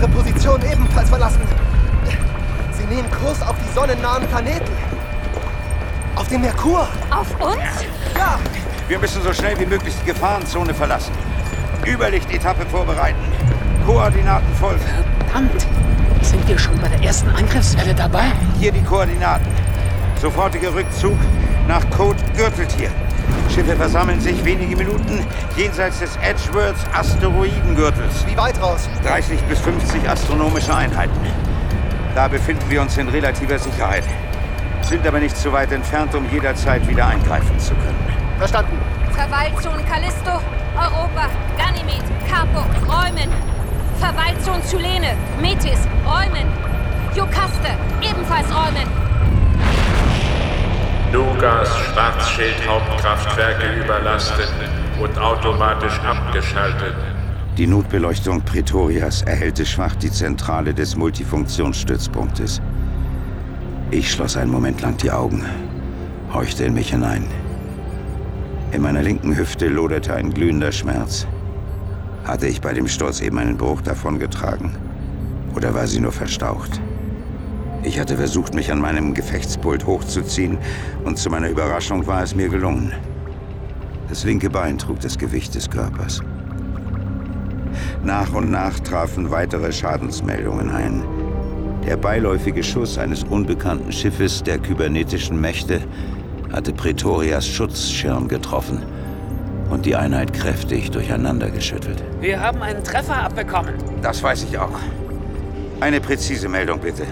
ihre Position ebenfalls verlassen. Sie nehmen Kurs auf die sonnennahen Planeten. Auf den Merkur. Auf uns? Ja, Wir müssen so schnell wie möglich die Gefahrenzone verlassen. Überlichtetappe vorbereiten. Koordinaten folgen. Verdammt! Sind wir schon bei der ersten Angriffswelle dabei? Hier die Koordinaten. Sofortiger Rückzug nach Code Gürteltier. Schiffe versammeln sich wenige Minuten jenseits des Edgeworths Asteroidengürtels. wie weit raus? 30 bis 50 astronomische Einheiten. Da befinden wir uns in relativer Sicherheit. Sind aber nicht zu weit entfernt, um jederzeit wieder eingreifen zu können. Verstanden. Verweilzone Callisto, Europa, Ganymed, Capo, Räumen. Verweilzone Cylene, Metis, Räumen. Jokaste, ebenfalls Räumen. Nugas Schwarzschild-Hauptkraftwerke überlastet und automatisch abgeschaltet. Die Notbeleuchtung Pretorias erhellte schwach die Zentrale des Multifunktionsstützpunktes. Ich schloss einen Moment lang die Augen, horchte in mich hinein. In meiner linken Hüfte loderte ein glühender Schmerz. Hatte ich bei dem Sturz eben einen Bruch davongetragen? Oder war sie nur verstaucht? Ich hatte versucht, mich an meinem Gefechtspult hochzuziehen, und zu meiner Überraschung war es mir gelungen. Das linke Bein trug das Gewicht des Körpers. Nach und nach trafen weitere Schadensmeldungen ein. Der beiläufige Schuss eines unbekannten Schiffes der kybernetischen Mächte hatte Pretorias Schutzschirm getroffen und die Einheit kräftig durcheinandergeschüttelt. Wir haben einen Treffer abbekommen. Das weiß ich auch. Eine präzise Meldung bitte.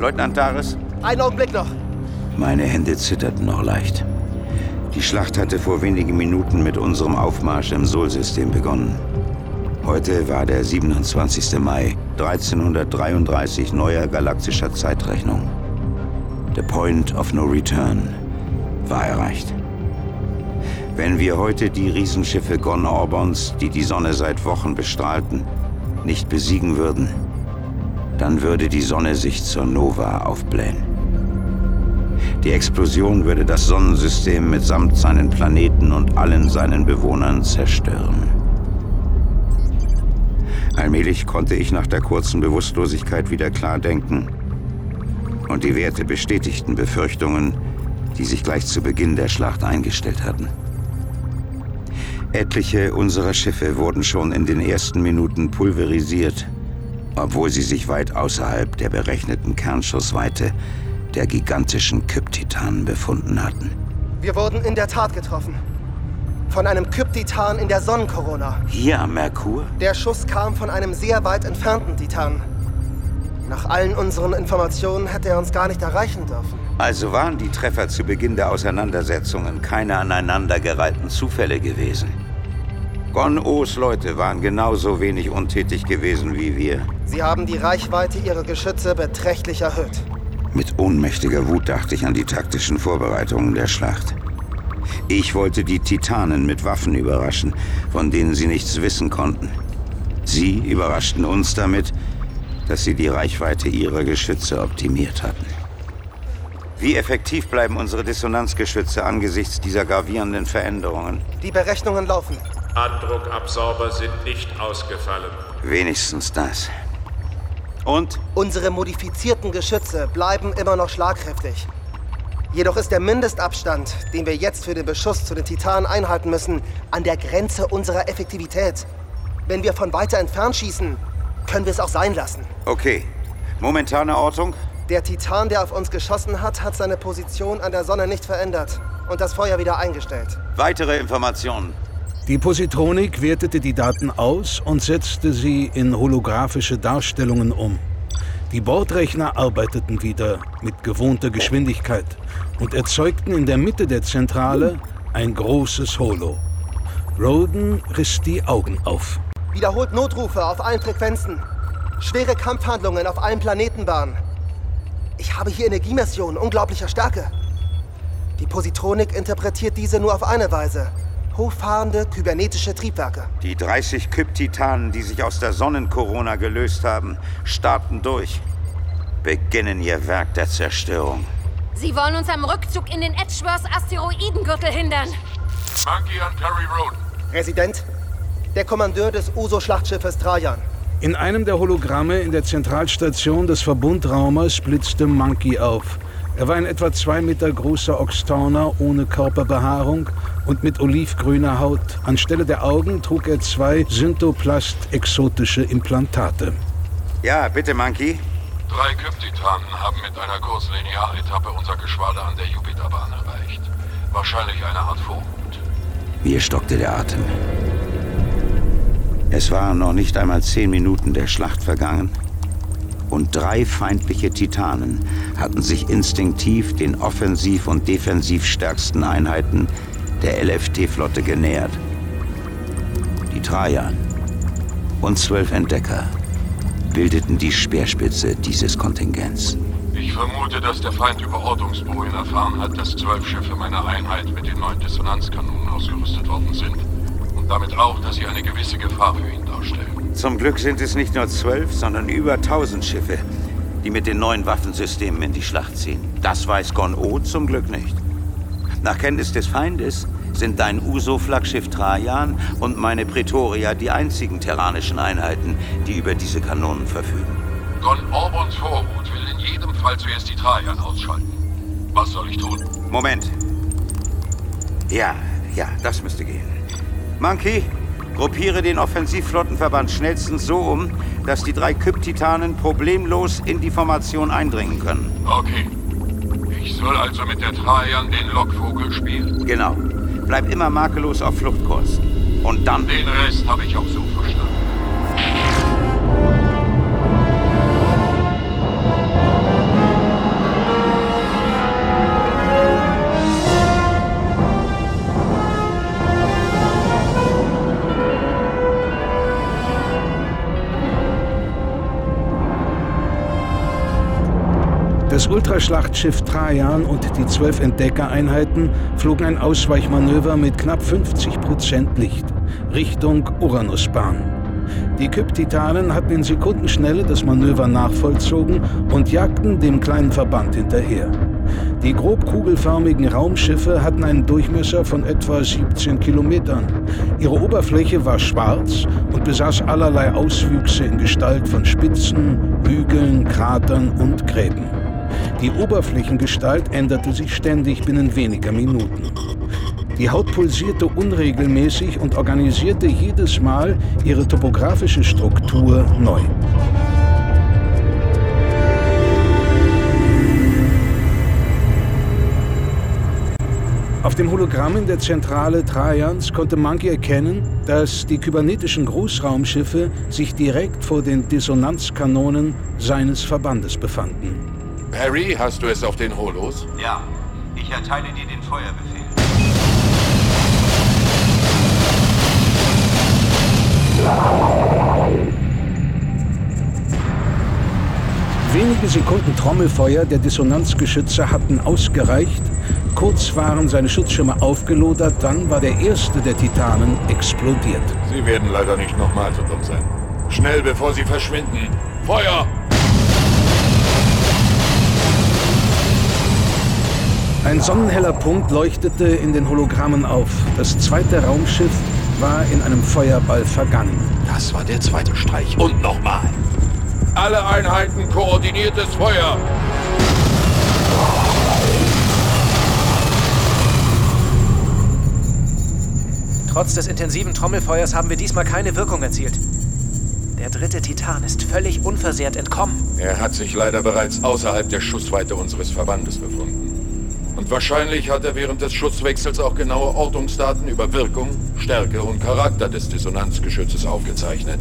Leutnant Daris? Einen Augenblick noch. Meine Hände zitterten noch leicht. Die Schlacht hatte vor wenigen Minuten mit unserem Aufmarsch im Sol-System begonnen. Heute war der 27. Mai 1333 neuer galaktischer Zeitrechnung. The Point of No Return war erreicht. Wenn wir heute die Riesenschiffe Gon Orbons, die die Sonne seit Wochen bestrahlten, nicht besiegen würden, dann würde die Sonne sich zur Nova aufblähen. Die Explosion würde das Sonnensystem mitsamt seinen Planeten und allen seinen Bewohnern zerstören. Allmählich konnte ich nach der kurzen Bewusstlosigkeit wieder klar denken. Und die Werte bestätigten Befürchtungen, die sich gleich zu Beginn der Schlacht eingestellt hatten. Etliche unserer Schiffe wurden schon in den ersten Minuten pulverisiert, obwohl sie sich weit außerhalb der berechneten Kernschussweite der gigantischen Kyptitanen befunden hatten. Wir wurden in der Tat getroffen. Von einem Kyptitan in der Sonnenkorona. Hier am Merkur? Der Schuss kam von einem sehr weit entfernten Titan. Nach allen unseren Informationen hätte er uns gar nicht erreichen dürfen. Also waren die Treffer zu Beginn der Auseinandersetzungen keine aneinandergereihten Zufälle gewesen. Gon-Os Leute waren genauso wenig untätig gewesen wie wir. Sie haben die Reichweite ihrer Geschütze beträchtlich erhöht. Mit ohnmächtiger Wut dachte ich an die taktischen Vorbereitungen der Schlacht. Ich wollte die Titanen mit Waffen überraschen, von denen sie nichts wissen konnten. Sie überraschten uns damit, dass sie die Reichweite ihrer Geschütze optimiert hatten. Wie effektiv bleiben unsere Dissonanzgeschütze angesichts dieser gravierenden Veränderungen? Die Berechnungen laufen. Andruckabsorber sind nicht ausgefallen. Wenigstens das. Und? Unsere modifizierten Geschütze bleiben immer noch schlagkräftig. Jedoch ist der Mindestabstand, den wir jetzt für den Beschuss zu den Titanen einhalten müssen, an der Grenze unserer Effektivität. Wenn wir von weiter entfernt schießen, können wir es auch sein lassen. Okay. Momentane Ortung? Der Titan, der auf uns geschossen hat, hat seine Position an der Sonne nicht verändert und das Feuer wieder eingestellt. Weitere Informationen. Die Positronik wertete die Daten aus und setzte sie in holographische Darstellungen um. Die Bordrechner arbeiteten wieder mit gewohnter Geschwindigkeit und erzeugten in der Mitte der Zentrale ein großes Holo. Roden riss die Augen auf. Wiederholt Notrufe auf allen Frequenzen. Schwere Kampfhandlungen auf allen Planetenbahnen. Ich habe hier Energiemissionen unglaublicher Stärke. Die Positronik interpretiert diese nur auf eine Weise. Hochfahrende kybernetische Triebwerke. Die 30 Kyp-Titanen, die sich aus der Sonnenkorona gelöst haben, starten durch. Beginnen ihr Werk der Zerstörung. Sie wollen uns am Rückzug in den Edgeworth-Asteroidengürtel hindern. Monkey an Perry Road. Resident, der Kommandeur des USO-Schlachtschiffes Trajan. In einem der Hologramme in der Zentralstation des Verbundraumers blitzte Monkey auf. Er war ein etwa zwei Meter großer Oxtauner ohne Körperbehaarung und mit olivgrüner Haut. Anstelle der Augen trug er zwei Syntoplast-exotische Implantate. Ja, bitte, Monkey. Drei Kyptitanen haben mit einer Kurzlinearetappe unser Geschwader an der Jupiterbahn erreicht. Wahrscheinlich eine Art Vorhut. Mir stockte der Atem. Es waren noch nicht einmal zehn Minuten der Schlacht vergangen. Und drei feindliche Titanen hatten sich instinktiv den offensiv und defensiv stärksten Einheiten der LFT-Flotte genähert. Die Trajan und zwölf Entdecker bildeten die Speerspitze dieses Kontingents. Ich vermute, dass der Feind über Ortungsberuhen erfahren hat, dass zwölf Schiffe meiner Einheit mit den neuen Dissonanzkanonen ausgerüstet worden sind. Und damit auch, dass sie eine gewisse Gefahr für ihn darstellen. Zum Glück sind es nicht nur zwölf, sondern über tausend Schiffe, die mit den neuen Waffensystemen in die Schlacht ziehen. Das weiß Gon-O zum Glück nicht. Nach Kenntnis des Feindes sind dein Uso-Flaggschiff Trajan und meine Pretoria die einzigen terranischen Einheiten, die über diese Kanonen verfügen. Gon Orbons Vorhut will in jedem Fall zuerst die Trajan ausschalten. Was soll ich tun? Moment. Ja, ja, das müsste gehen. Monkey, gruppiere den Offensivflottenverband schnellstens so um, dass die drei Kyp-Titanen problemlos in die Formation eindringen können. Okay. Ich soll also mit der Trajan den Lockvogel spielen. Genau. Bleib immer makellos auf Fluchtkurs. Und dann... Den Rest habe ich auch so verstanden. Ultraschlachtschiff Trajan und die zwölf Entdeckereinheiten flogen ein Ausweichmanöver mit knapp 50 Prozent Licht Richtung Uranusbahn. Die Kyp-Titanen hatten in Sekundenschnelle das Manöver nachvollzogen und jagten dem kleinen Verband hinterher. Die grob kugelförmigen Raumschiffe hatten einen Durchmesser von etwa 17 Kilometern. Ihre Oberfläche war schwarz und besaß allerlei Auswüchse in Gestalt von Spitzen, Hügeln, Kratern und Gräben. Die Oberflächengestalt änderte sich ständig binnen weniger Minuten. Die Haut pulsierte unregelmäßig und organisierte jedes Mal ihre topografische Struktur neu. Auf dem Hologramm in der Zentrale Trajans konnte Monkey erkennen, dass die kybernetischen Großraumschiffe sich direkt vor den Dissonanzkanonen seines Verbandes befanden. Perry, hast du es auf den Holos? Ja, ich erteile dir den Feuerbefehl. Wenige Sekunden Trommelfeuer der Dissonanzgeschütze hatten ausgereicht. Kurz waren seine Schutzschirme aufgelodert, dann war der erste der Titanen explodiert. Sie werden leider nicht nochmal so dumm sein. Schnell, bevor sie verschwinden. Feuer! Ein sonnenheller Punkt leuchtete in den Hologrammen auf. Das zweite Raumschiff war in einem Feuerball vergangen. Das war der zweite Streich. Und nochmal. Alle Einheiten koordiniertes Feuer! Trotz des intensiven Trommelfeuers haben wir diesmal keine Wirkung erzielt. Der dritte Titan ist völlig unversehrt entkommen. Er hat sich leider bereits außerhalb der Schussweite unseres Verbandes befunden. Und wahrscheinlich hat er während des Schusswechsels auch genaue Ortungsdaten über Wirkung, Stärke und Charakter des Dissonanzgeschützes aufgezeichnet.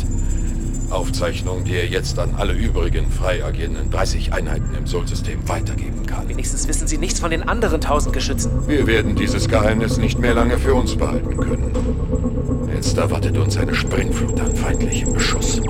Aufzeichnungen, die er jetzt an alle übrigen frei agierenden 30 Einheiten im Sol-System weitergeben kann. Wenigstens wissen Sie nichts von den anderen tausend Geschützen. Wir werden dieses Geheimnis nicht mehr lange für uns behalten können. Jetzt erwartet uns eine Springflut an feindlichem Beschuss.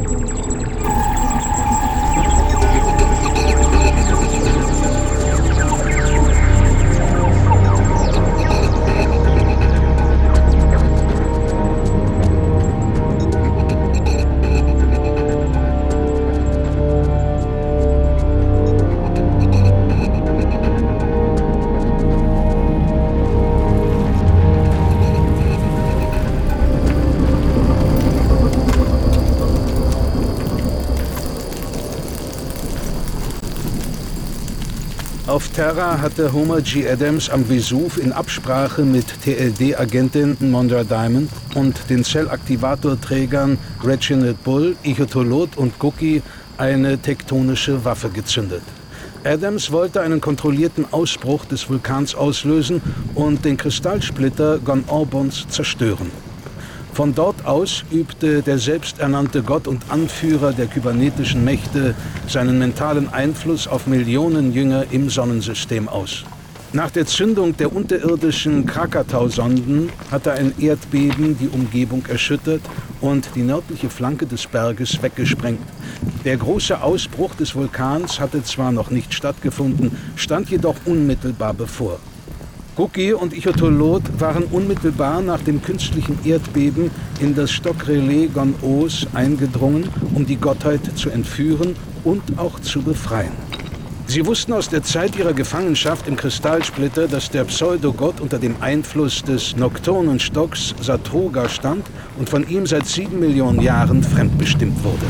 Terra hatte Homer G. Adams am Vesuv in Absprache mit TLD-Agentin Mondra Diamond und den Zellaktivatorträgern Reginald Bull, Ichotolot und Cookie eine tektonische Waffe gezündet. Adams wollte einen kontrollierten Ausbruch des Vulkans auslösen und den Kristallsplitter Gon Orbons zerstören. Von dort aus übte der selbsternannte Gott und Anführer der kybernetischen Mächte seinen mentalen Einfluss auf Millionen Jünger im Sonnensystem aus. Nach der Zündung der unterirdischen Krakatau-Sonden hatte ein Erdbeben die Umgebung erschüttert und die nördliche Flanke des Berges weggesprengt. Der große Ausbruch des Vulkans hatte zwar noch nicht stattgefunden, stand jedoch unmittelbar bevor. Cookie und Ichotolot waren unmittelbar nach dem künstlichen Erdbeben in das Stockrelais Gon-Os eingedrungen, um die Gottheit zu entführen und auch zu befreien. Sie wussten aus der Zeit ihrer Gefangenschaft im Kristallsplitter, dass der Pseudogott unter dem Einfluss des Nocturnenstocks Satroga stand und von ihm seit sieben Millionen Jahren fremdbestimmt wurde.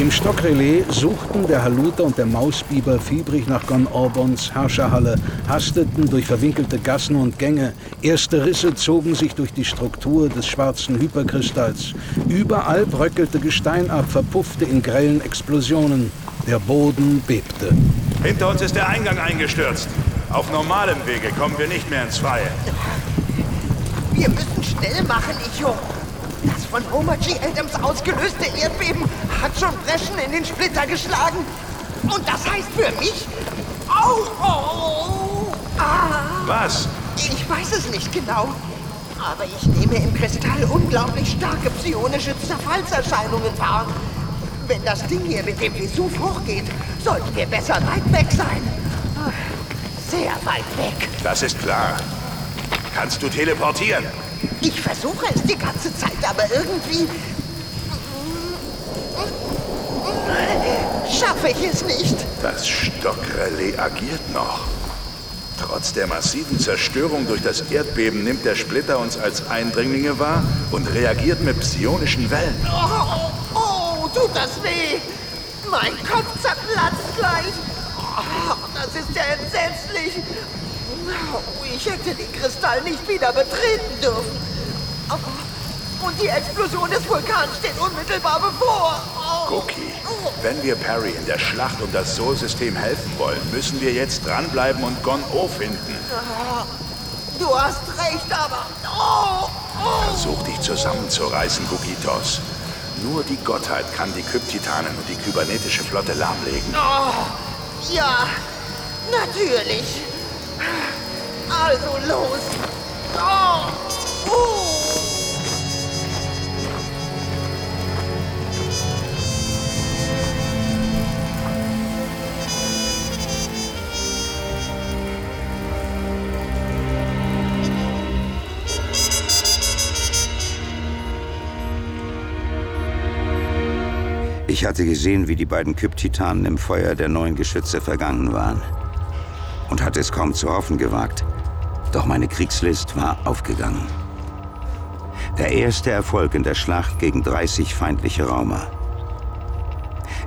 Im Stockrelais suchten der Haluter und der Mausbiber fiebrig nach Gon Orbons Herrscherhalle, hasteten durch verwinkelte Gassen und Gänge. Erste Risse zogen sich durch die Struktur des schwarzen Hyperkristalls. Überall bröckelte Gestein ab, verpuffte in grellen Explosionen. Der Boden bebte. Hinter uns ist der Eingang eingestürzt. Auf normalem Wege kommen wir nicht mehr ins Freie. Wir müssen schnell machen, Icho. Das von Homer G. Adams ausgelöste Erdbeben hat schon Breschen in den Splitter geschlagen. Und das heißt für mich... Au! Oh, ah. Was? Ich weiß es nicht genau. Aber ich nehme im Kristall unglaublich starke psionische Zerfallserscheinungen wahr. Wenn das Ding hier mit dem Vesuv hochgeht, sollten wir besser weit weg sein. Sehr weit weg. Das ist klar. Kannst du teleportieren? Ich versuche es die ganze Zeit, aber irgendwie... Schaffe ich es nicht. Das Stockrelais agiert noch. Trotz der massiven Zerstörung durch das Erdbeben nimmt der Splitter uns als Eindringlinge wahr und reagiert mit psionischen Wellen. Oh, oh tut das weh. Mein Kopf zerplatzt gleich. Oh, das ist ja entsetzlich. Ich hätte den Kristall nicht wieder betreten dürfen. Und die Explosion des Vulkans steht unmittelbar bevor. Cookie, wenn wir Perry in der Schlacht um das Sol-System helfen wollen, müssen wir jetzt dranbleiben und Gon-O finden. Du hast recht, aber... Oh, oh. Versuch dich zusammenzureißen, Gugitos. Nur die Gottheit kann die Kryptitanen und die kybernetische Flotte lahmlegen. Oh, ja, natürlich. Also los! Oh. Uh. Ich hatte gesehen, wie die beiden Kyptitanen im Feuer der neuen Geschütze vergangen waren und hatte es kaum zu hoffen gewagt, doch meine Kriegslist war aufgegangen. Der erste Erfolg in der Schlacht gegen 30 feindliche Raumer.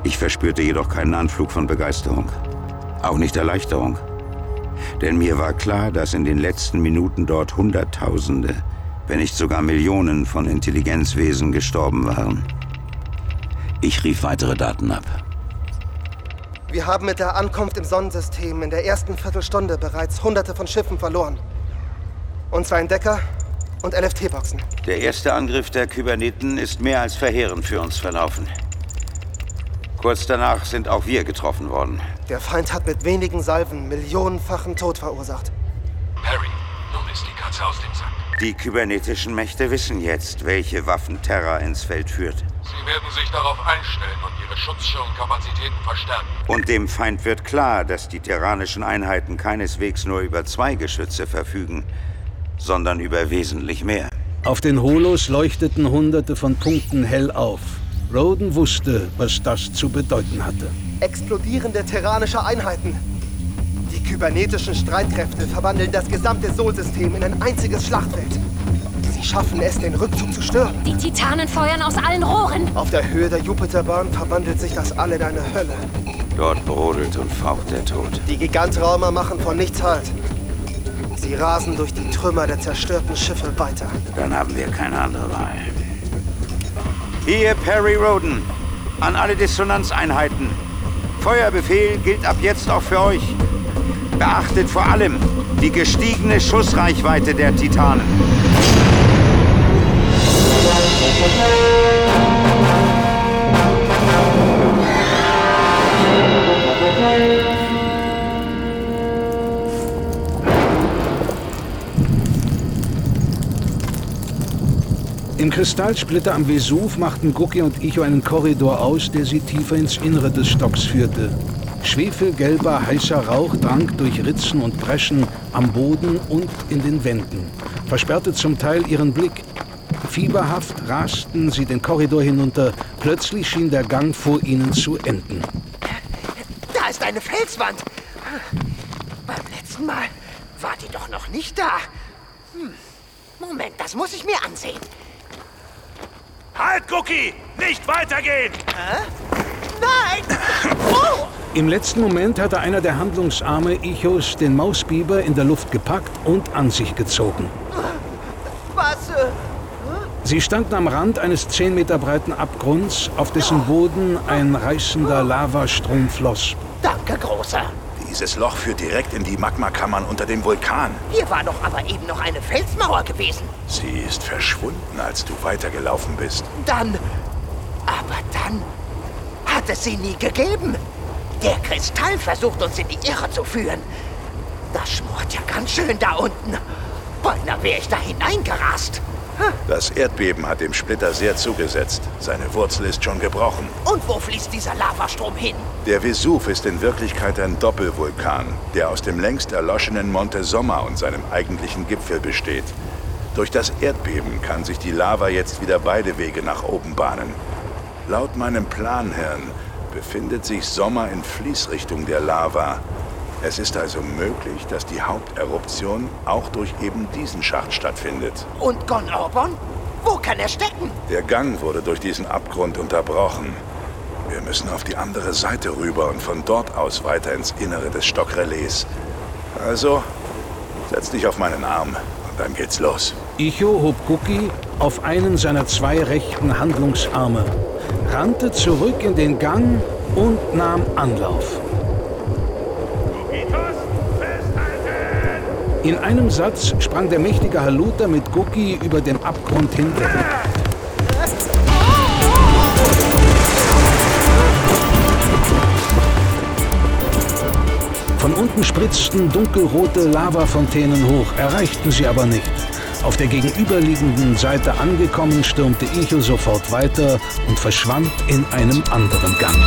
Ich verspürte jedoch keinen Anflug von Begeisterung. Auch nicht Erleichterung. Denn mir war klar, dass in den letzten Minuten dort Hunderttausende, wenn nicht sogar Millionen von Intelligenzwesen gestorben waren. Ich rief weitere Daten ab. Wir haben mit der Ankunft im Sonnensystem in der ersten Viertelstunde bereits hunderte von Schiffen verloren. Und zwei Entdecker und LFT-Boxen. Der erste Angriff der Kyberneten ist mehr als verheerend für uns verlaufen. Kurz danach sind auch wir getroffen worden. Der Feind hat mit wenigen Salven millionenfachen Tod verursacht. Harry, nun ist die Katze aus dem Sack. Die kybernetischen Mächte wissen jetzt, welche Waffen Terra ins Feld führt. Sie werden sich darauf einstellen und ihre Schutzschirmkapazitäten verstärken. Und dem Feind wird klar, dass die terranischen Einheiten keineswegs nur über zwei Geschütze verfügen, sondern über wesentlich mehr. Auf den Holos leuchteten hunderte von Punkten hell auf. Roden wusste, was das zu bedeuten hatte. Explodierende terranische Einheiten. Die kybernetischen Streitkräfte verwandeln das gesamte Sol-System in ein einziges Schlachtfeld. Sie schaffen es, den Rückzug zu stören. Die Titanen feuern aus allen Rohren. Auf der Höhe der Jupiterbahn verwandelt sich das All in eine Hölle. Dort brodelt und faucht der Tod. Die Gigantraumer machen von nichts Halt. Sie rasen durch die Trümmer der zerstörten Schiffe weiter. Dann haben wir keine andere Wahl. Hier Perry Roden. An alle Dissonanzeinheiten. Feuerbefehl gilt ab jetzt auch für euch. Beachtet vor allem die gestiegene Schussreichweite der Titanen. Im Kristallsplitter am Vesuv machten Gucki und Icho einen Korridor aus, der sie tiefer ins Innere des Stocks führte. Schwefelgelber, heißer Rauch drang durch Ritzen und Breschen am Boden und in den Wänden, versperrte zum Teil ihren Blick. Fieberhaft rasten sie den Korridor hinunter. Plötzlich schien der Gang vor ihnen zu enden. Da ist eine Felswand. Beim letzten Mal war die doch noch nicht da. Hm. Moment, das muss ich mir ansehen. Halt, Cookie! Nicht weitergehen! Nein! Oh! Im letzten Moment hatte einer der Handlungsarme Ichos den Mausbiber in der Luft gepackt und an sich gezogen. Was? Äh, Sie standen am Rand eines 10 Meter breiten Abgrunds, auf dessen Boden ein reißender Lavastrom floss. danke, Großer. Dieses Loch führt direkt in die Magmakammern unter dem Vulkan. Hier war doch aber eben noch eine Felsmauer gewesen. Sie ist verschwunden, als du weitergelaufen bist. Dann. Aber dann hat es sie nie gegeben. Der Kristall versucht uns in die Irre zu führen. Das schmort ja ganz schön da unten. Beinahe wäre ich da hineingerast. Das Erdbeben hat dem Splitter sehr zugesetzt. Seine Wurzel ist schon gebrochen. Und wo fließt dieser Lavastrom hin? Der Vesuv ist in Wirklichkeit ein Doppelvulkan, der aus dem längst erloschenen Monte Somma und seinem eigentlichen Gipfel besteht. Durch das Erdbeben kann sich die Lava jetzt wieder beide Wege nach oben bahnen. Laut meinem Planherrn befindet sich Sommer in Fließrichtung der Lava. Es ist also möglich, dass die Haupteruption auch durch eben diesen Schacht stattfindet. Und Gon Orbon? Wo kann er stecken? Der Gang wurde durch diesen Abgrund unterbrochen. Wir müssen auf die andere Seite rüber und von dort aus weiter ins Innere des Stockrelais. Also, setz dich auf meinen Arm und dann geht's los. Icho hob Gucki auf einen seiner zwei rechten Handlungsarme, rannte zurück in den Gang und nahm Anlauf. In einem Satz sprang der mächtige Haluter mit Gucki über den Abgrund hinweg. Von unten spritzten dunkelrote Lavafontänen hoch, erreichten sie aber nicht. Auf der gegenüberliegenden Seite angekommen, stürmte Icho sofort weiter und verschwand in einem anderen Gang.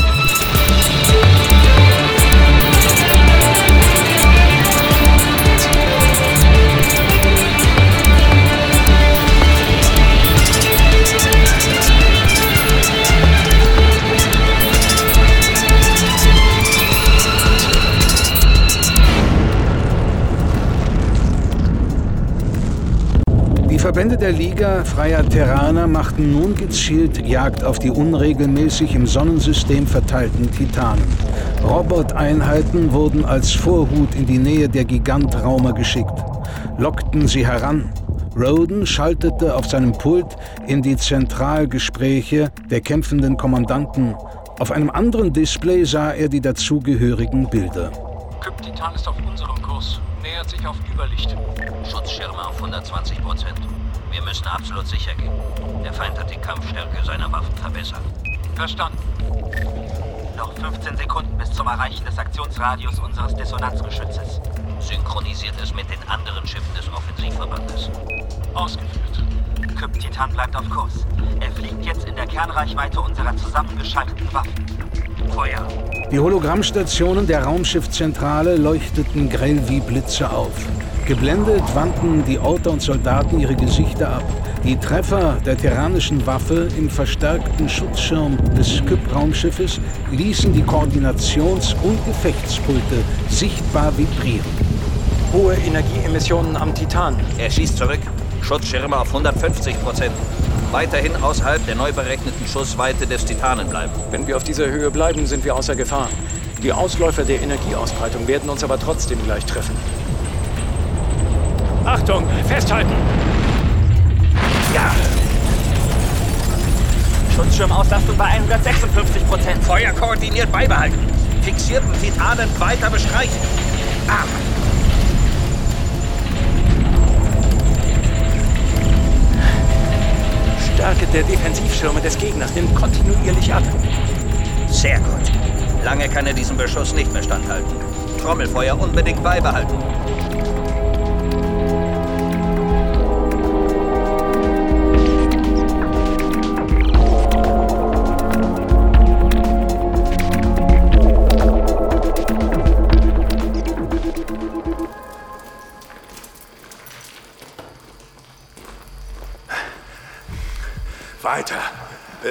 Verbände der Liga freier Terraner machten nun gezielt Jagd auf die unregelmäßig im Sonnensystem verteilten Titanen. Roboteinheiten wurden als Vorhut in die Nähe der Gigantraumer geschickt, lockten sie heran. Roden schaltete auf seinem Pult in die Zentralgespräche der kämpfenden Kommandanten. Auf einem anderen Display sah er die dazugehörigen Bilder. Kyp-Titan ist auf unserem Kurs, nähert sich auf Überlicht. Schutzschirme auf 120 Prozent. Wir müssen absolut sicher gehen. Der Feind hat die Kampfstärke seiner Waffen verbessert. Verstanden. Noch 15 Sekunden bis zum Erreichen des Aktionsradius unseres Dissonanzgeschützes. Synchronisiert es mit den anderen Schiffen des Offensivverbandes. Ausgeführt. Kyp-Titan bleibt auf Kurs. Er fliegt jetzt in der Kernreichweite unserer zusammengeschalteten Waffen. Feuer. Die Hologrammstationen der Raumschiffzentrale leuchteten grell wie Blitze auf. Geblendet wandten die Orte und Soldaten ihre Gesichter ab. Die Treffer der terranischen Waffe im verstärkten Schutzschirm des Kyp-Raumschiffes ließen die Koordinations- und Gefechtspulte sichtbar vibrieren. Hohe Energieemissionen am Titan. Er schießt zurück. Schutzschirme auf 150 Prozent. Weiterhin außerhalb der neu berechneten Schussweite des Titanen bleiben. Wenn wir auf dieser Höhe bleiben, sind wir außer Gefahr. Die Ausläufer der Energieausbreitung werden uns aber trotzdem gleich treffen. Achtung, festhalten! Ja! Schutzschirmauslastung bei 156 Prozent. Feuer koordiniert beibehalten. Fixierten Titanen weiter bestreichen. Ah! Stärke der Defensivschirme des Gegners nimmt kontinuierlich ab. Sehr gut. Lange kann er diesem Beschuss nicht mehr standhalten. Trommelfeuer unbedingt beibehalten.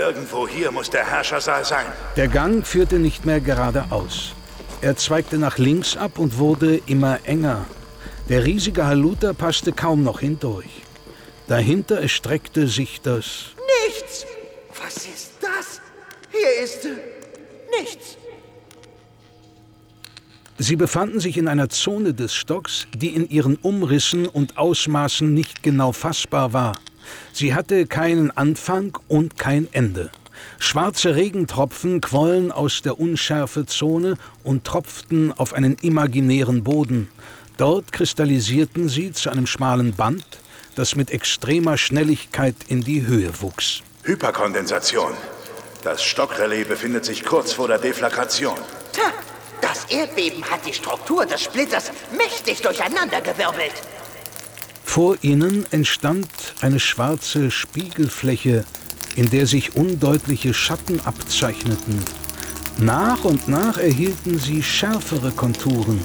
Irgendwo hier muss der Herrschersaal sein. Der Gang führte nicht mehr geradeaus. Er zweigte nach links ab und wurde immer enger. Der riesige Haluta passte kaum noch hindurch. Dahinter erstreckte sich das Nichts! Was ist das? Hier ist nichts. Sie befanden sich in einer Zone des Stocks, die in ihren Umrissen und Ausmaßen nicht genau fassbar war. Sie hatte keinen Anfang und kein Ende. Schwarze Regentropfen quollen aus der Unschärfezone und tropften auf einen imaginären Boden. Dort kristallisierten sie zu einem schmalen Band, das mit extremer Schnelligkeit in die Höhe wuchs. Hyperkondensation. Das Stockrelais befindet sich kurz vor der Deflagration. Tja, das Erdbeben hat die Struktur des Splitters mächtig durcheinandergewirbelt. Vor ihnen entstand eine schwarze Spiegelfläche, in der sich undeutliche Schatten abzeichneten. Nach und nach erhielten sie schärfere Konturen.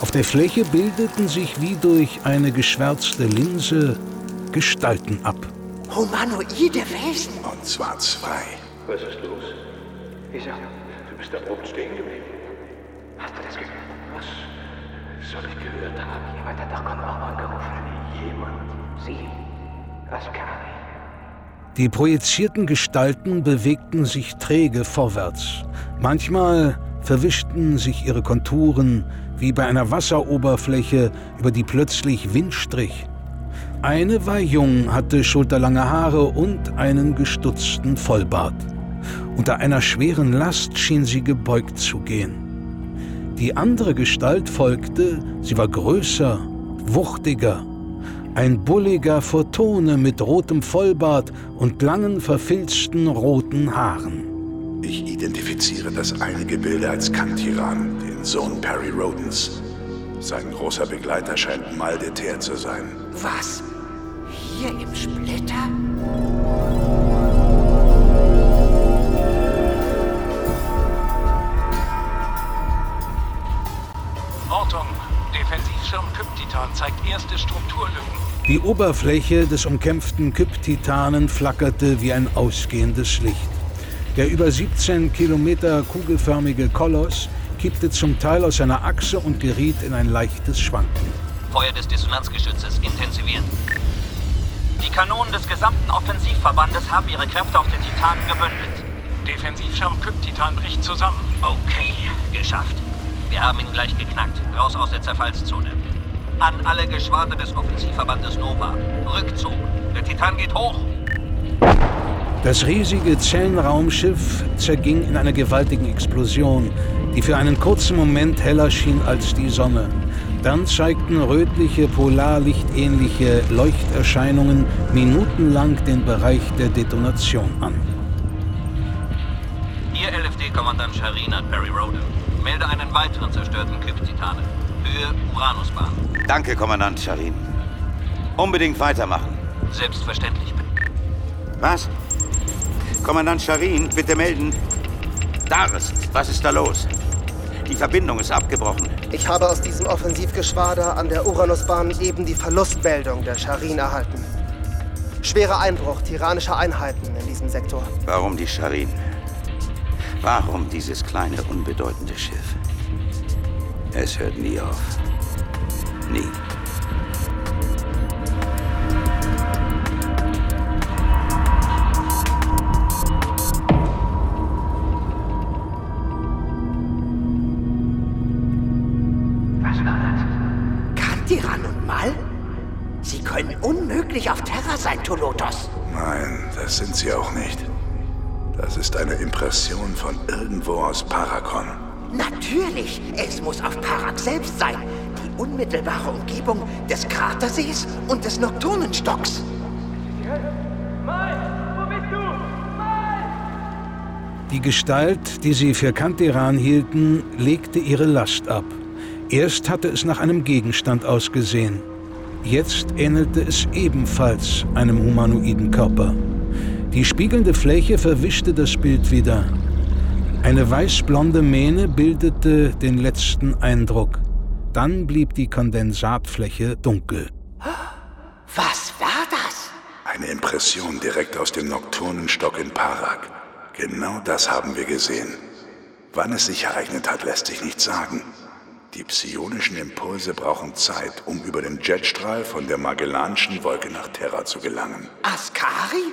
Auf der Fläche bildeten sich wie durch eine geschwärzte Linse Gestalten ab. Humanoide Wesen. Und zwar zwei. Was ist los? Isa, du bist abrupt stehen geblieben. Hast du das gehört? Was soll ich gehört haben? Jemand hat doch Konor angerufen. Jemand? Sie? Askari. Die projizierten Gestalten bewegten sich träge vorwärts. Manchmal verwischten sich ihre Konturen wie bei einer Wasseroberfläche, über die plötzlich Wind strich. Eine war jung, hatte schulterlange Haare und einen gestutzten Vollbart. Unter einer schweren Last schien sie gebeugt zu gehen. Die andere Gestalt folgte, sie war größer, wuchtiger. Ein bulliger Photone mit rotem Vollbart und langen, verfilzten roten Haaren. Ich identifiziere das eine Gebilde als Kantiran, den Sohn Perry Rodens. Sein großer Begleiter scheint Maldeter zu sein. Was? Hier im Splitter? Ortung. Defensivschirm Kyp-Titan zeigt erste Strukturlücken. Die Oberfläche des umkämpften Kyp-Titanen flackerte wie ein ausgehendes Licht. Der über 17 Kilometer kugelförmige Koloss kippte zum Teil aus seiner Achse und geriet in ein leichtes Schwanken. Feuer des Dissonanzgeschützes intensivieren. Die Kanonen des gesamten Offensivverbandes haben ihre Kräfte auf den Titanen gebündelt. Defensivschirm Kyp-Titan bricht zusammen. Okay, geschafft. Wir haben ihn gleich geknackt. Raus aus der Zerfallszone. An alle Geschwader des Offensivverbandes Nova. Rückzug. Der Titan geht hoch. Das riesige Zellenraumschiff zerging in einer gewaltigen Explosion, die für einen kurzen Moment heller schien als die Sonne. Dann zeigten rötliche, polarlichtähnliche Leuchterscheinungen minutenlang den Bereich der Detonation an. Ihr LFD-Kommandant Sharina Perry Roden. Melde einen weiteren zerstörten Kyp-Titanen. Höhe Uranusbahn. Danke, Kommandant Sharin. Unbedingt weitermachen. Selbstverständlich. Was? Kommandant Sharin, bitte melden. Daris, was ist da los? Die Verbindung ist abgebrochen. Ich habe aus diesem Offensivgeschwader an der Uranusbahn eben die Verlustmeldung der Scharin erhalten. Schwerer Einbruch tyrannischer Einheiten in diesem Sektor. Warum die Scharin? Warum dieses kleine, unbedeutende Schiff? Es hört nie auf. Nie. Was war das? Kantiran und Mal? Sie können unmöglich auf Terra sein, Tolotos. Nein, das sind sie auch nicht. Das ist eine Impression von irgendwo aus Parakon. Natürlich, es muss auf Parak selbst sein. Die unmittelbare Umgebung des Kratersees und des Nocturnenstocks. Die Gestalt, die sie für Kanteran hielten, legte ihre Last ab. Erst hatte es nach einem Gegenstand ausgesehen. Jetzt ähnelte es ebenfalls einem humanoiden Körper. Die spiegelnde Fläche verwischte das Bild wieder. Eine weißblonde Mähne bildete den letzten Eindruck. Dann blieb die Kondensatfläche dunkel. Was war das? Eine Impression direkt aus dem Nocturnenstock in Parak. Genau das haben wir gesehen. Wann es sich ereignet hat, lässt sich nicht sagen. Die psionischen Impulse brauchen Zeit, um über den Jetstrahl von der Magellanischen Wolke nach Terra zu gelangen. Askari?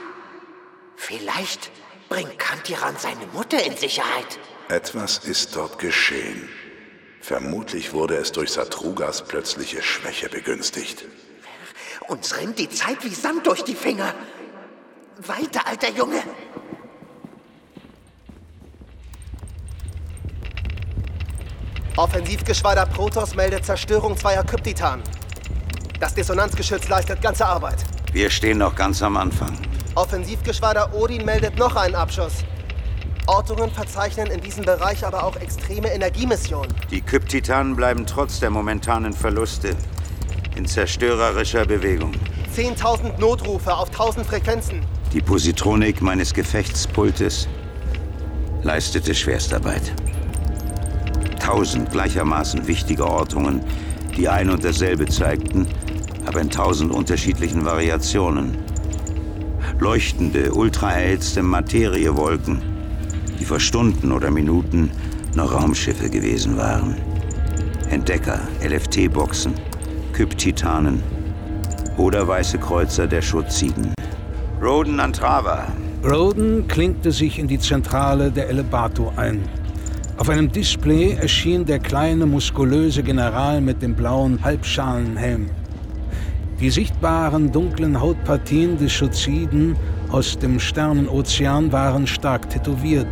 Vielleicht bringt Kantiran seine Mutter in Sicherheit. Etwas ist dort geschehen. Vermutlich wurde es durch Satrugas plötzliche Schwäche begünstigt. Uns rinnt die Zeit wie Sand durch die Finger. Weiter, alter Junge. Offensivgeschwader Protoss meldet Zerstörung zweier Kryptitan. Das Dissonanzgeschütz leistet ganze Arbeit. Wir stehen noch ganz am Anfang. Offensivgeschwader Odin meldet noch einen Abschuss. Ortungen verzeichnen in diesem Bereich aber auch extreme Energiemissionen. Die Kyp-Titanen bleiben trotz der momentanen Verluste in zerstörerischer Bewegung. 10.000 Notrufe auf 1.000 Frequenzen. Die Positronik meines Gefechtspultes leistete Schwerstarbeit. Tausend gleichermaßen wichtige Ortungen, die ein und dasselbe zeigten, aber in tausend unterschiedlichen Variationen. Leuchtende, ultraerhitzte Materiewolken, die vor Stunden oder Minuten noch Raumschiffe gewesen waren. Entdecker, LFT-Boxen, Kyp-Titanen oder weiße Kreuzer der Schutziden. Roden Antrava. Roden klinkte sich in die Zentrale der Elevato ein. Auf einem Display erschien der kleine, muskulöse General mit dem blauen Halbschalenhelm. Die sichtbaren dunklen Hautpartien des Schuziden aus dem Sternenozean waren stark tätowiert.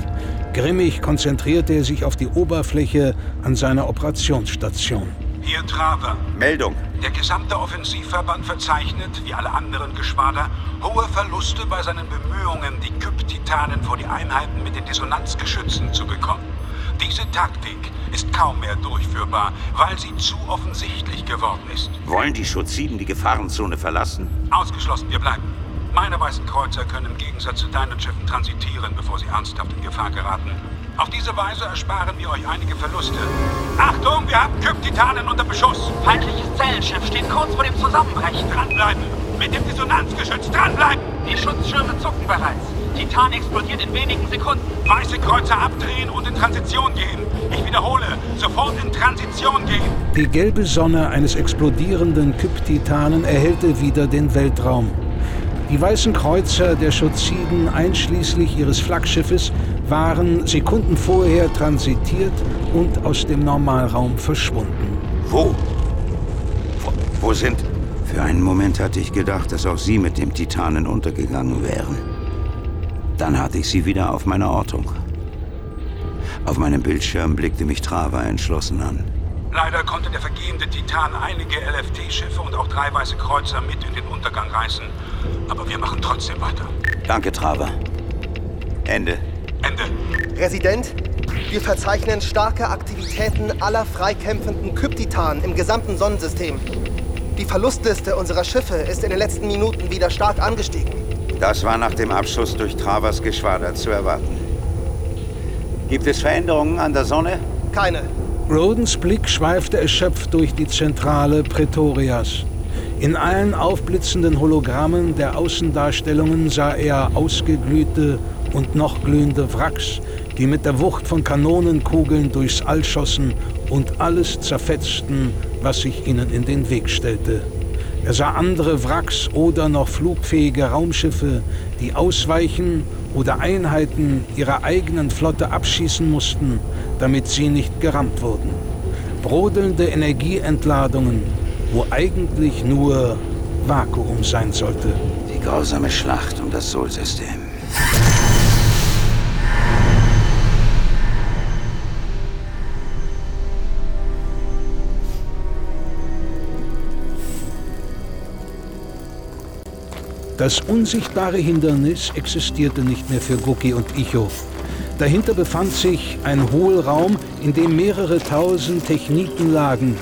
Grimmig konzentrierte er sich auf die Oberfläche an seiner Operationsstation. Hier Traver. Meldung. Der gesamte Offensivverband verzeichnet, wie alle anderen Geschwader, hohe Verluste bei seinen Bemühungen, die Kyp-Titanen vor die Einheiten mit den Dissonanzgeschützen zu bekommen. Diese Taktik ist kaum mehr durchführbar, weil sie zu offensichtlich geworden ist. Wollen die Schutziden die Gefahrenzone verlassen? Ausgeschlossen, wir bleiben. Meine weißen Kreuzer können im Gegensatz zu deinen Schiffen transitieren, bevor sie ernsthaft in Gefahr geraten. Auf diese Weise ersparen wir euch einige Verluste. Achtung, wir haben Kyp-Titanen unter Beschuss. Feindliches Zellenschiff steht kurz vor dem Zusammenbrechen. Dranbleiben! Mit dem Dissonanzgeschütz dranbleiben! Die Schutzschirme zucken bereits. Titan explodiert in wenigen Sekunden. Weiße Kreuzer abdrehen und in Transition gehen. Ich wiederhole, sofort in Transition gehen. Die gelbe Sonne eines explodierenden Kyp-Titanen erhellte wieder den Weltraum. Die weißen Kreuzer der Schutziden einschließlich ihres Flaggschiffes waren Sekunden vorher transitiert und aus dem Normalraum verschwunden. Wo? Wo, wo sind... Für einen Moment hatte ich gedacht, dass auch Sie mit dem Titanen untergegangen wären. Dann hatte ich Sie wieder auf meiner Ortung. Auf meinem Bildschirm blickte mich Trava entschlossen an. Leider konnte der vergehende Titan einige LFT-Schiffe und auch drei weiße Kreuzer mit in den Untergang reißen. Aber wir machen trotzdem weiter. Danke, Trava. Ende. Ende. Resident, wir verzeichnen starke Aktivitäten aller freikämpfenden Kyptitanen im gesamten Sonnensystem. Die Verlustliste unserer Schiffe ist in den letzten Minuten wieder stark angestiegen. Das war nach dem Abschuss durch Travers Geschwader zu erwarten. Gibt es Veränderungen an der Sonne? Keine. Rodens Blick schweifte erschöpft durch die Zentrale Pretorias. In allen aufblitzenden Hologrammen der Außendarstellungen sah er ausgeglühte und noch glühende Wracks, die mit der Wucht von Kanonenkugeln durchs All schossen und alles zerfetzten, was sich ihnen in den Weg stellte. Er sah andere Wracks oder noch flugfähige Raumschiffe, die ausweichen oder Einheiten ihrer eigenen Flotte abschießen mussten, damit sie nicht gerammt wurden. Brodelnde Energieentladungen, wo eigentlich nur Vakuum sein sollte. Die grausame Schlacht um das Sol-System. Das unsichtbare Hindernis existierte nicht mehr für Guki und Icho. Dahinter befand sich ein Hohlraum, in dem mehrere tausend Techniken lagen.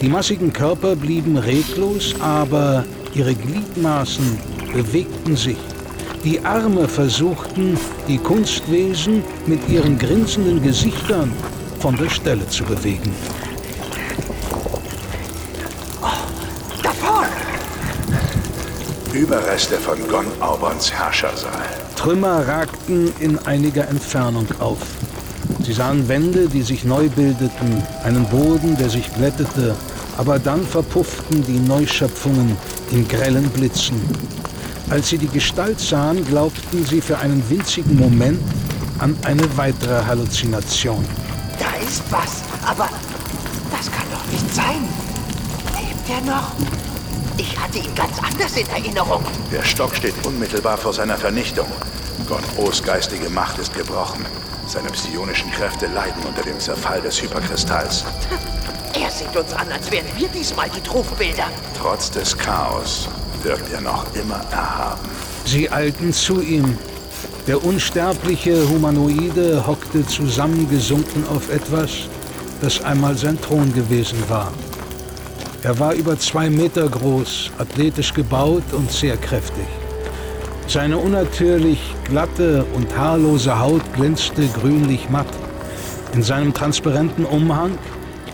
Die massigen Körper blieben reglos, aber ihre Gliedmaßen bewegten sich. Die Arme versuchten, die Kunstwesen mit ihren grinsenden Gesichtern von der Stelle zu bewegen. Überreste von Gon Aubons Herrschersaal. Trümmer ragten in einiger Entfernung auf. Sie sahen Wände, die sich neu bildeten, einen Boden, der sich glättete, aber dann verpufften die Neuschöpfungen in grellen Blitzen. Als sie die Gestalt sahen, glaubten sie für einen winzigen Moment an eine weitere Halluzination. Da ist was, aber das kann doch nicht sein. Lebt er noch? Ich hatte ihn ganz anders in Erinnerung. Der Stock steht unmittelbar vor seiner Vernichtung. Gon-Os geistige Macht ist gebrochen. Seine psionischen Kräfte leiden unter dem Zerfall des Hyperkristalls. Er sieht uns an, als wären wir diesmal die Trugbilder. Trotz des Chaos wirkt er noch immer erhaben. Sie eilten zu ihm. Der unsterbliche Humanoide hockte zusammengesunken auf etwas, das einmal sein Thron gewesen war. Er war über zwei Meter groß, athletisch gebaut und sehr kräftig. Seine unnatürlich glatte und haarlose Haut glänzte grünlich matt. In seinem transparenten Umhang,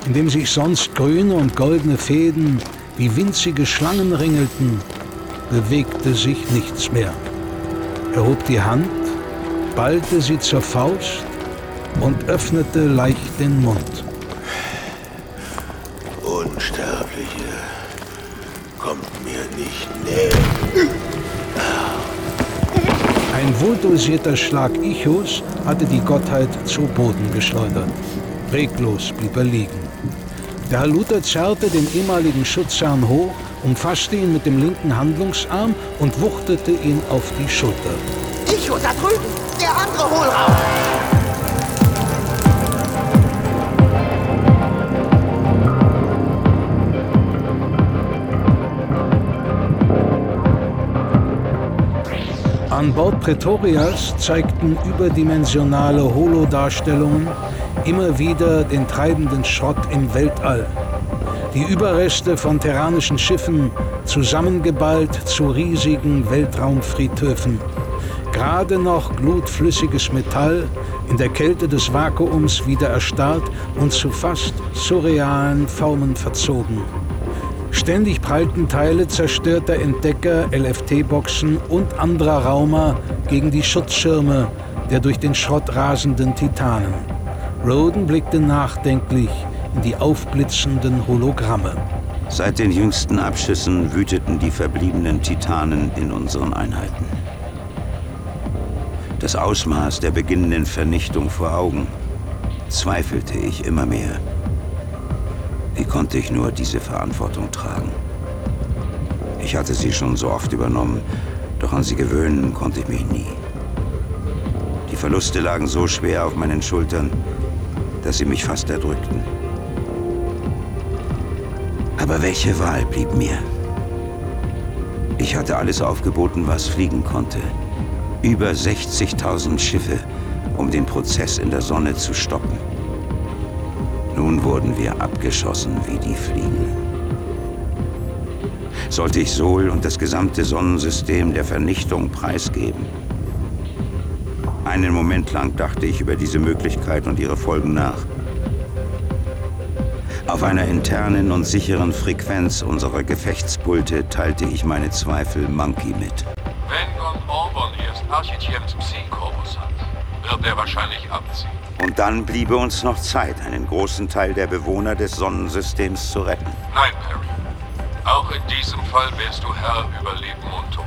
in dem sich sonst grüne und goldene Fäden wie winzige Schlangen ringelten, bewegte sich nichts mehr. Er hob die Hand, ballte sie zur Faust und öffnete leicht den Mund. Unsterbliche, kommt mir nicht näher. Ein wohldosierter Schlag Ichos hatte die Gottheit zu Boden geschleudert. Reglos blieb er liegen. Der Haluter zerrte den ehemaligen Schutzherrn hoch, umfasste ihn mit dem linken Handlungsarm und wuchtete ihn auf die Schulter. Icho, da drüben! Der andere Hohlraum! An Bord Pretorias zeigten überdimensionale Holodarstellungen immer wieder den treibenden Schrott im Weltall. Die Überreste von terranischen Schiffen zusammengeballt zu riesigen Weltraumfriedhöfen. Gerade noch glutflüssiges Metall, in der Kälte des Vakuums wieder erstarrt und zu fast surrealen Formen verzogen. Ständig prallten Teile zerstörter Entdecker, LFT-Boxen und anderer Raumer gegen die Schutzschirme der durch den Schrott rasenden Titanen. Roden blickte nachdenklich in die aufblitzenden Hologramme. Seit den jüngsten Abschüssen wüteten die verbliebenen Titanen in unseren Einheiten. Das Ausmaß der beginnenden Vernichtung vor Augen zweifelte ich immer mehr. Wie konnte ich nur diese Verantwortung tragen? Ich hatte sie schon so oft übernommen, doch an sie gewöhnen konnte ich mich nie. Die Verluste lagen so schwer auf meinen Schultern, dass sie mich fast erdrückten. Aber welche Wahl blieb mir? Ich hatte alles aufgeboten, was fliegen konnte. Über 60.000 Schiffe, um den Prozess in der Sonne zu stoppen. Nun wurden wir abgeschossen wie die Fliegen. Sollte ich Sol und das gesamte Sonnensystem der Vernichtung preisgeben? Einen Moment lang dachte ich über diese Möglichkeit und ihre Folgen nach. Auf einer internen und sicheren Frequenz unserer Gefechtspulte teilte ich meine Zweifel Monkey mit. Wenn Gon Orban erst Architiems Psi-Korpus hat, wird er wahrscheinlich abziehen. Und dann bliebe uns noch Zeit, einen großen Teil der Bewohner des Sonnensystems zu retten. Nein, Perry. Auch in diesem Fall wärst du Herr über Leben und Tod.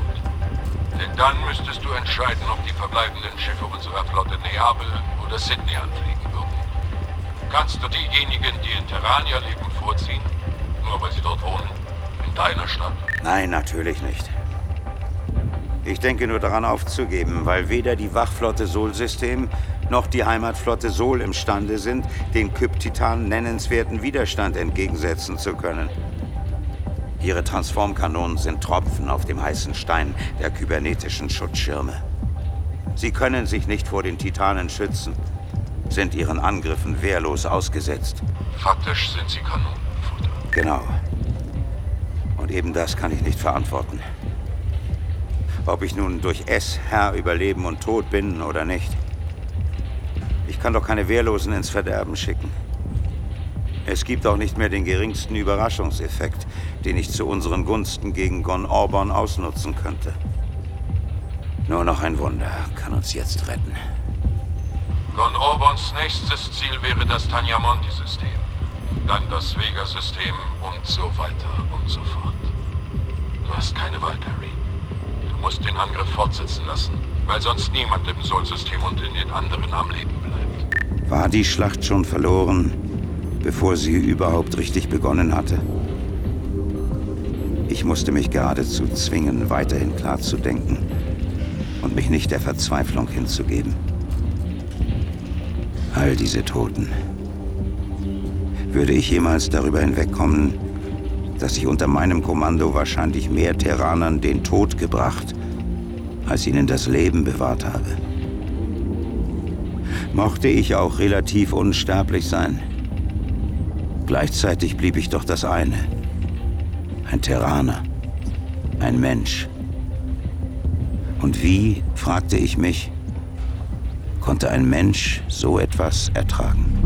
Denn dann müsstest du entscheiden, ob die verbleibenden Schiffe unserer Flotte Neapel oder Sydney anfliegen würden. Kannst du diejenigen, die in Terrania leben, vorziehen? Nur weil sie dort wohnen? In deiner Stadt? Nein, natürlich nicht. Ich denke nur daran aufzugeben, weil weder die Wachflotte Sol-System noch die Heimatflotte Sol imstande sind, den Kyptitan nennenswerten Widerstand entgegensetzen zu können. Ihre Transformkanonen sind Tropfen auf dem heißen Stein der kybernetischen Schutzschirme. Sie können sich nicht vor den Titanen schützen, sind ihren Angriffen wehrlos ausgesetzt. Faktisch sind sie Kanonenfutter. Genau. Und eben das kann ich nicht verantworten. Ob ich nun durch S Herr über Leben und Tod bin oder nicht. Kann doch keine Wehrlosen ins Verderben schicken. Es gibt auch nicht mehr den geringsten Überraschungseffekt, den ich zu unseren Gunsten gegen Gon Orban ausnutzen könnte. Nur noch ein Wunder kann uns jetzt retten. Gon Orbans nächstes Ziel wäre das Tanyamonti-System. Dann das Vega-System und so weiter und so fort. Du hast keine Wahl, Perry. Du musst den Angriff fortsetzen lassen, weil sonst niemand im Sol-System und in den anderen am Leben bleibt. War die Schlacht schon verloren, bevor sie überhaupt richtig begonnen hatte? Ich musste mich geradezu zwingen, weiterhin klar zu denken und mich nicht der Verzweiflung hinzugeben. All diese Toten. Würde ich jemals darüber hinwegkommen, dass ich unter meinem Kommando wahrscheinlich mehr Terranern den Tod gebracht, als ihnen das Leben bewahrt habe? Mochte ich auch relativ unsterblich sein. Gleichzeitig blieb ich doch das eine. Ein Terraner. Ein Mensch. Und wie, fragte ich mich, konnte ein Mensch so etwas ertragen?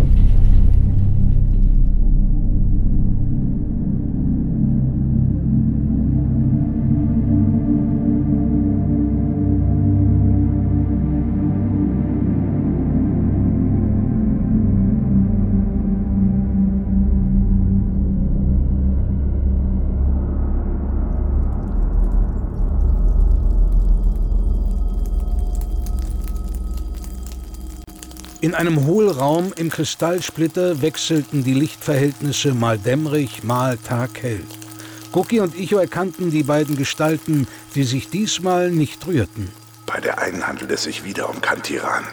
In einem Hohlraum im Kristallsplitter wechselten die Lichtverhältnisse mal dämmerig, mal taghell. Cookie und ich erkannten die beiden Gestalten, die sich diesmal nicht rührten. Bei der einen handelt es sich wieder um Kantiran.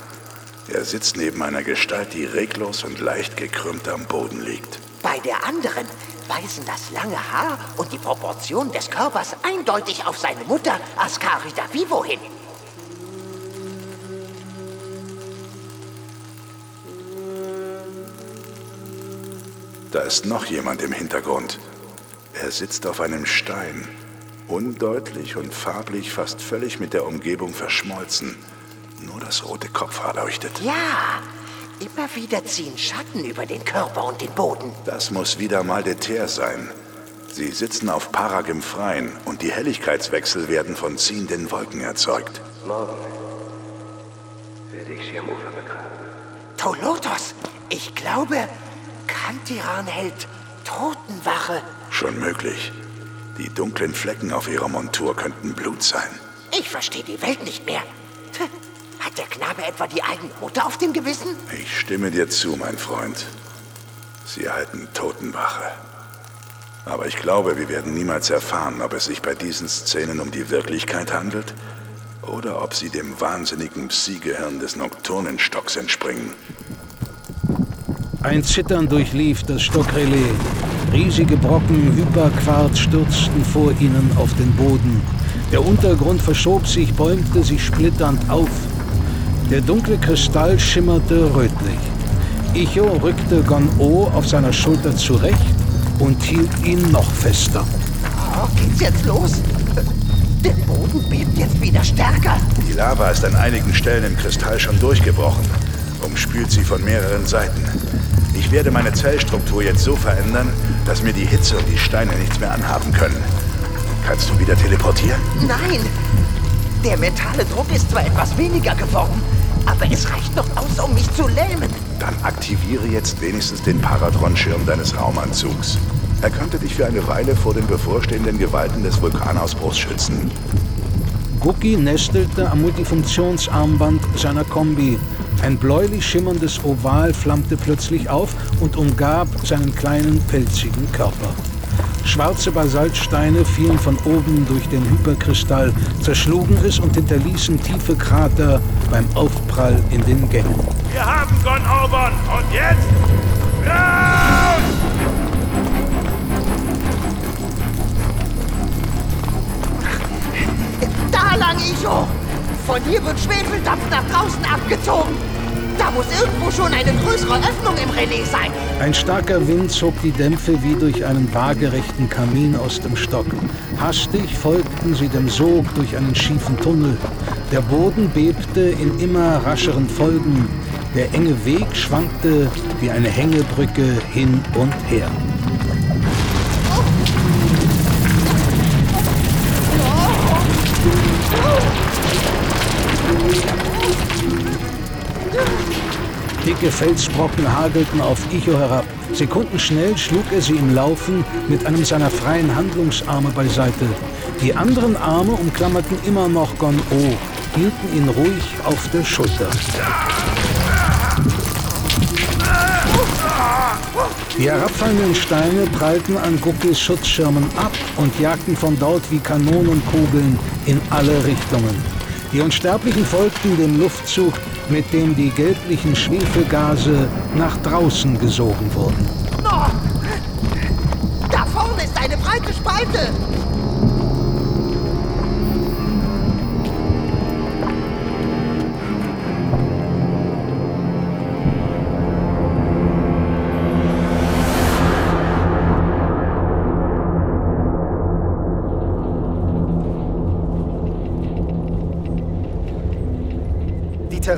Er sitzt neben einer Gestalt, die reglos und leicht gekrümmt am Boden liegt. Bei der anderen weisen das lange Haar und die Proportion des Körpers eindeutig auf seine Mutter Ascarida Vivo hin. Da ist noch jemand im Hintergrund. Er sitzt auf einem Stein, undeutlich und farblich fast völlig mit der Umgebung verschmolzen. Nur das rote Kopfhaar leuchtet. Ja, immer wieder ziehen Schatten über den Körper und den Boden. Das muss wieder mal der Teer sein. Sie sitzen auf Parag im Freien und die Helligkeitswechsel werden von ziehenden Wolken erzeugt. Morgen werde ich sie am Ufer begraben. Tolotos, ich glaube, Kantiran hält Totenwache Schon möglich. Die dunklen Flecken auf ihrer Montur könnten Blut sein. Ich verstehe die Welt nicht mehr. Hat der Knabe etwa die eigene Mutter auf dem Gewissen? Ich stimme dir zu, mein Freund. Sie halten Totenwache. Aber ich glaube, wir werden niemals erfahren, ob es sich bei diesen Szenen um die Wirklichkeit handelt oder ob sie dem wahnsinnigen Psi-Gehirn des Nocturnenstocks entspringen. Ein Zittern durchlief das Stockrelais. Riesige Brocken Hyperquarz stürzten vor ihnen auf den Boden. Der Untergrund verschob sich, bäumte sich splitternd auf. Der dunkle Kristall schimmerte rötlich. Icho rückte Gon-O auf seiner Schulter zurecht und hielt ihn noch fester. Oh, geht's jetzt los? Der Boden bebt jetzt wieder stärker. Die Lava ist an einigen Stellen im Kristall schon durchgebrochen, umspült sie von mehreren Seiten. Ich werde meine Zellstruktur jetzt so verändern, dass mir die Hitze und die Steine nichts mehr anhaben können. Kannst du wieder teleportieren? Nein! Der mentale Druck ist zwar etwas weniger geworden, aber es reicht noch aus, um mich zu lähmen. Dann aktiviere jetzt wenigstens den Paratron-Schirm deines Raumanzugs. Er könnte dich für eine Weile vor den bevorstehenden Gewalten des Vulkanausbruchs schützen. Gucki nestelte am Multifunktionsarmband seiner Kombi. Ein bläulich schimmerndes Oval flammte plötzlich auf und umgab seinen kleinen, pelzigen Körper. Schwarze Basaltsteine fielen von oben durch den Hyperkristall, zerschlugen es und hinterließen tiefe Krater beim Aufprall in den Gängen. Wir haben Gon Obon und jetzt raus! Da lang, Icho! Von hier wird Schwefeldampf nach draußen abgezogen. Da muss irgendwo schon eine größere Öffnung im Relais sein. Ein starker Wind zog die Dämpfe wie durch einen waagerechten Kamin aus dem Stock. Hastig folgten sie dem Sog durch einen schiefen Tunnel. Der Boden bebte in immer rascheren Folgen. Der enge Weg schwankte wie eine Hängebrücke hin und her. Dicke Felsbrocken hagelten auf Icho herab. Sekundenschnell schlug er sie im Laufen mit einem seiner freien Handlungsarme beiseite. Die anderen Arme umklammerten immer noch Gon-O, hielten ihn ruhig auf der Schulter. Die herabfallenden Steine prallten an Guckis Schutzschirmen ab und jagten von dort wie Kanonenkugeln in alle Richtungen. Die Unsterblichen folgten dem Luftzug, mit dem die gelblichen Schwefelgase nach draußen gesogen wurden. Da vorne ist eine breite Spalte!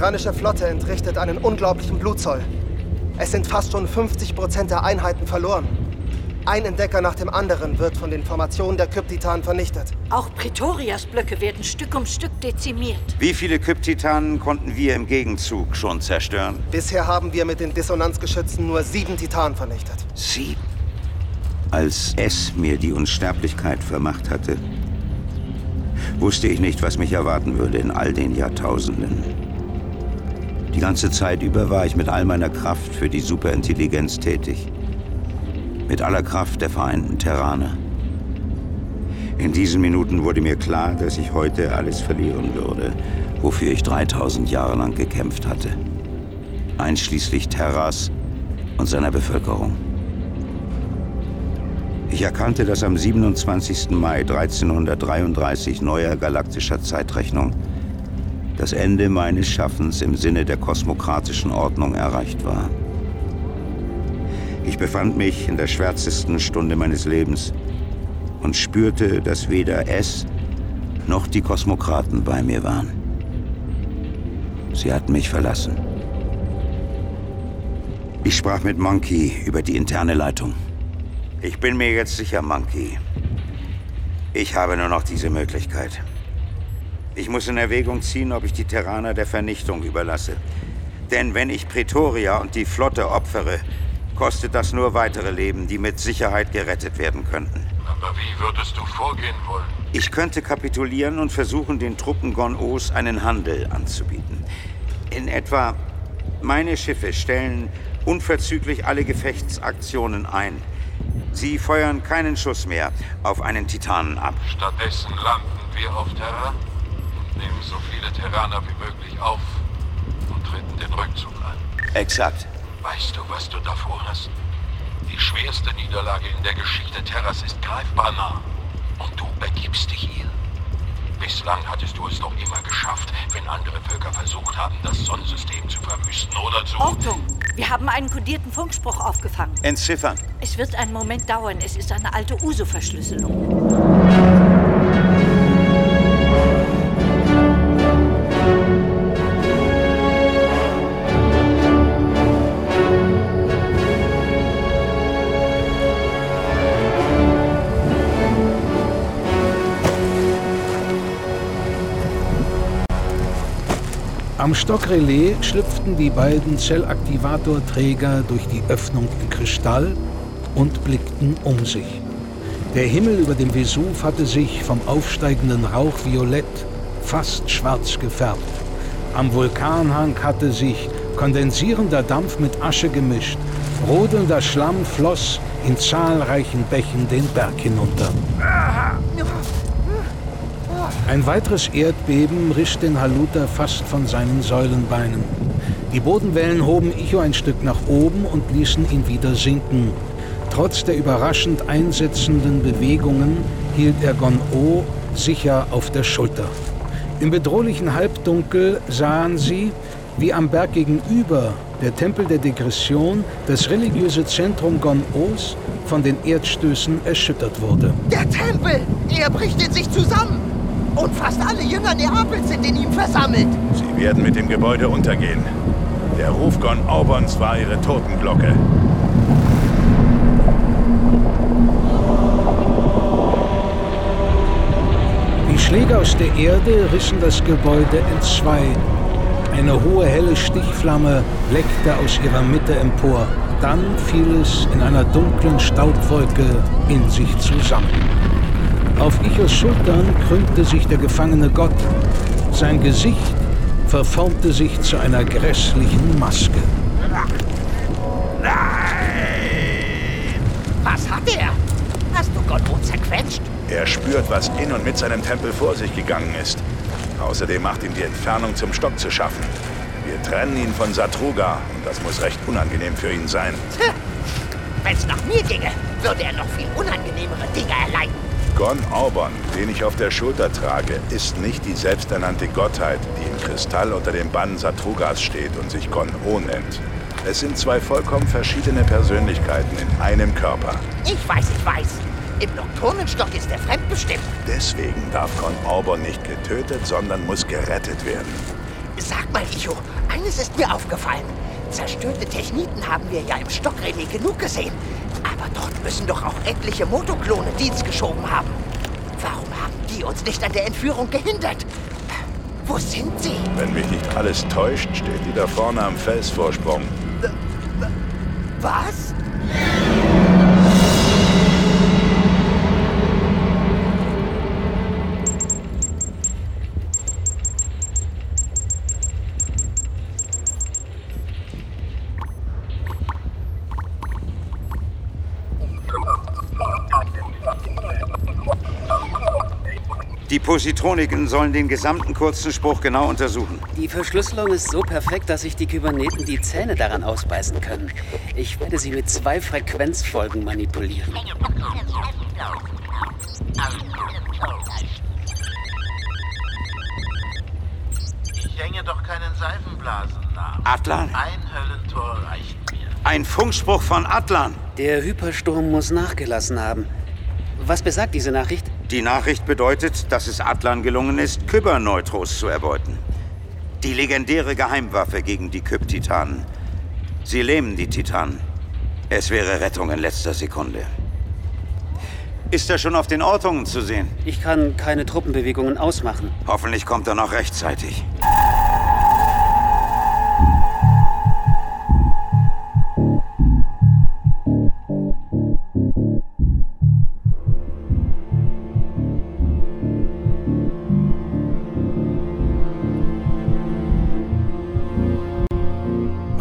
Die terranische Flotte entrichtet einen unglaublichen Blutzoll. Es sind fast schon 50 Prozent der Einheiten verloren. Ein Entdecker nach dem anderen wird von den Formationen der Kryptitanen vernichtet. Auch Pretorias Blöcke werden Stück um Stück dezimiert. Wie viele Kryptitanen konnten wir im Gegenzug schon zerstören? Bisher haben wir mit den Dissonanzgeschützen nur sieben Titanen vernichtet. Sieben? Als es mir die Unsterblichkeit vermacht hatte, wusste ich nicht, was mich erwarten würde in all den Jahrtausenden. Die ganze Zeit über war ich mit all meiner Kraft für die Superintelligenz tätig. Mit aller Kraft der vereinten Terraner. In diesen Minuten wurde mir klar, dass ich heute alles verlieren würde, wofür ich 3000 Jahre lang gekämpft hatte. Einschließlich Terras und seiner Bevölkerung. Ich erkannte, dass am 27. Mai 1333 neuer galaktischer Zeitrechnung das Ende meines Schaffens im Sinne der kosmokratischen Ordnung erreicht war. Ich befand mich in der schwärzesten Stunde meines Lebens und spürte, dass weder es noch die Kosmokraten bei mir waren. Sie hatten mich verlassen. Ich sprach mit Monkey über die interne Leitung. Ich bin mir jetzt sicher, Monkey. Ich habe nur noch diese Möglichkeit. Ich muss in Erwägung ziehen, ob ich die Terraner der Vernichtung überlasse. Denn wenn ich Pretoria und die Flotte opfere, kostet das nur weitere Leben, die mit Sicherheit gerettet werden könnten. Aber wie würdest du vorgehen wollen? Ich könnte kapitulieren und versuchen, den Truppen Gon-Os einen Handel anzubieten. In etwa, meine Schiffe stellen unverzüglich alle Gefechtsaktionen ein. Sie feuern keinen Schuss mehr auf einen Titanen ab. Stattdessen landen wir auf Terra nehmen so viele Terraner wie möglich auf und treten den Rückzug an. Exakt. Weißt du, was du davor hast? Die schwerste Niederlage in der Geschichte Terras ist greifbar nah. Und du begibst dich hier. Bislang hattest du es doch immer geschafft, wenn andere Völker versucht haben, das Sonnensystem zu verwüsten oder zu... Ortung, wir haben einen kodierten Funkspruch aufgefangen. Entziffern. Es wird einen Moment dauern. Es ist eine alte Uso-Verschlüsselung. Am Stockrelais schlüpften die beiden Zellaktivatorträger durch die Öffnung in Kristall und blickten um sich. Der Himmel über dem Vesuv hatte sich vom aufsteigenden Rauch violett, fast schwarz gefärbt. Am Vulkanhang hatte sich kondensierender Dampf mit Asche gemischt. Brodelnder Schlamm floss in zahlreichen Bächen den Berg hinunter. Ein weiteres Erdbeben riss den Haluta fast von seinen Säulenbeinen. Die Bodenwellen hoben Icho ein Stück nach oben und ließen ihn wieder sinken. Trotz der überraschend einsetzenden Bewegungen hielt er Gon-O sicher auf der Schulter. Im bedrohlichen Halbdunkel sahen sie, wie am Berg gegenüber der Tempel der Degression, das religiöse Zentrum Gon-Os, von den Erdstößen erschüttert wurde. Der Tempel! Er bricht in sich zusammen! Und fast alle Jünger Neapels sind in ihm versammelt. Sie werden mit dem Gebäude untergehen. Der Ruf Gon Aubons war ihre Totenglocke. Die Schläge aus der Erde rissen das Gebäude in zwei. Eine hohe helle Stichflamme leckte aus ihrer Mitte empor. Dann fiel es in einer dunklen Staubwolke in sich zusammen. Auf Ichos Schultern krümmte sich der gefangene Gott. Sein Gesicht verformte sich zu einer grässlichen Maske. Was hat er? Hast du Gonno zerquetscht? Er spürt, was in und mit seinem Tempel vor sich gegangen ist. Außerdem macht ihm die Entfernung zum Stock zu schaffen. Wir trennen ihn von Satruga und das muss recht unangenehm für ihn sein. Wenn es nach mir ginge, würde er noch viel unangenehmere Dinge erleiden. Gon Aubon, den ich auf der Schulter trage, ist nicht die selbsternannte Gottheit, die im Kristall unter dem Bann Satrugas steht und sich Gon O nennt. Es sind zwei vollkommen verschiedene Persönlichkeiten in einem Körper. Ich weiß, ich weiß. Im Nocturnenstock ist er fremdbestimmt. Deswegen darf Gon Aubon nicht getötet, sondern muss gerettet werden. Sag mal, Icho, eines ist mir aufgefallen. Zerstörte Techniten haben wir ja im Stockrelais genug gesehen. Aber dort müssen doch auch etliche Motoklone Dienst geschoben haben. Warum haben die uns nicht an der Entführung gehindert? Wo sind sie? Wenn mich nicht alles täuscht, steht die da vorne am Felsvorsprung. Was? Die Positroniken sollen den gesamten kurzen Spruch genau untersuchen. Die Verschlüsselung ist so perfekt, dass sich die Kyberneten die Zähne daran ausbeißen können. Ich werde sie mit zwei Frequenzfolgen manipulieren. Ich hänge doch keinen Seifenblasen nach. Atlan? Ein Höllentor reicht mir. Ein Funkspruch von Atlan. Der Hypersturm muss nachgelassen haben. Was besagt diese Nachricht? Die Nachricht bedeutet, dass es Atlan gelungen ist, Kyberneutros zu erbeuten. Die legendäre Geheimwaffe gegen die Kyp-Titanen. Sie lähmen die Titanen. Es wäre Rettung in letzter Sekunde. Ist er schon auf den Ortungen zu sehen? Ich kann keine Truppenbewegungen ausmachen. Hoffentlich kommt er noch rechtzeitig.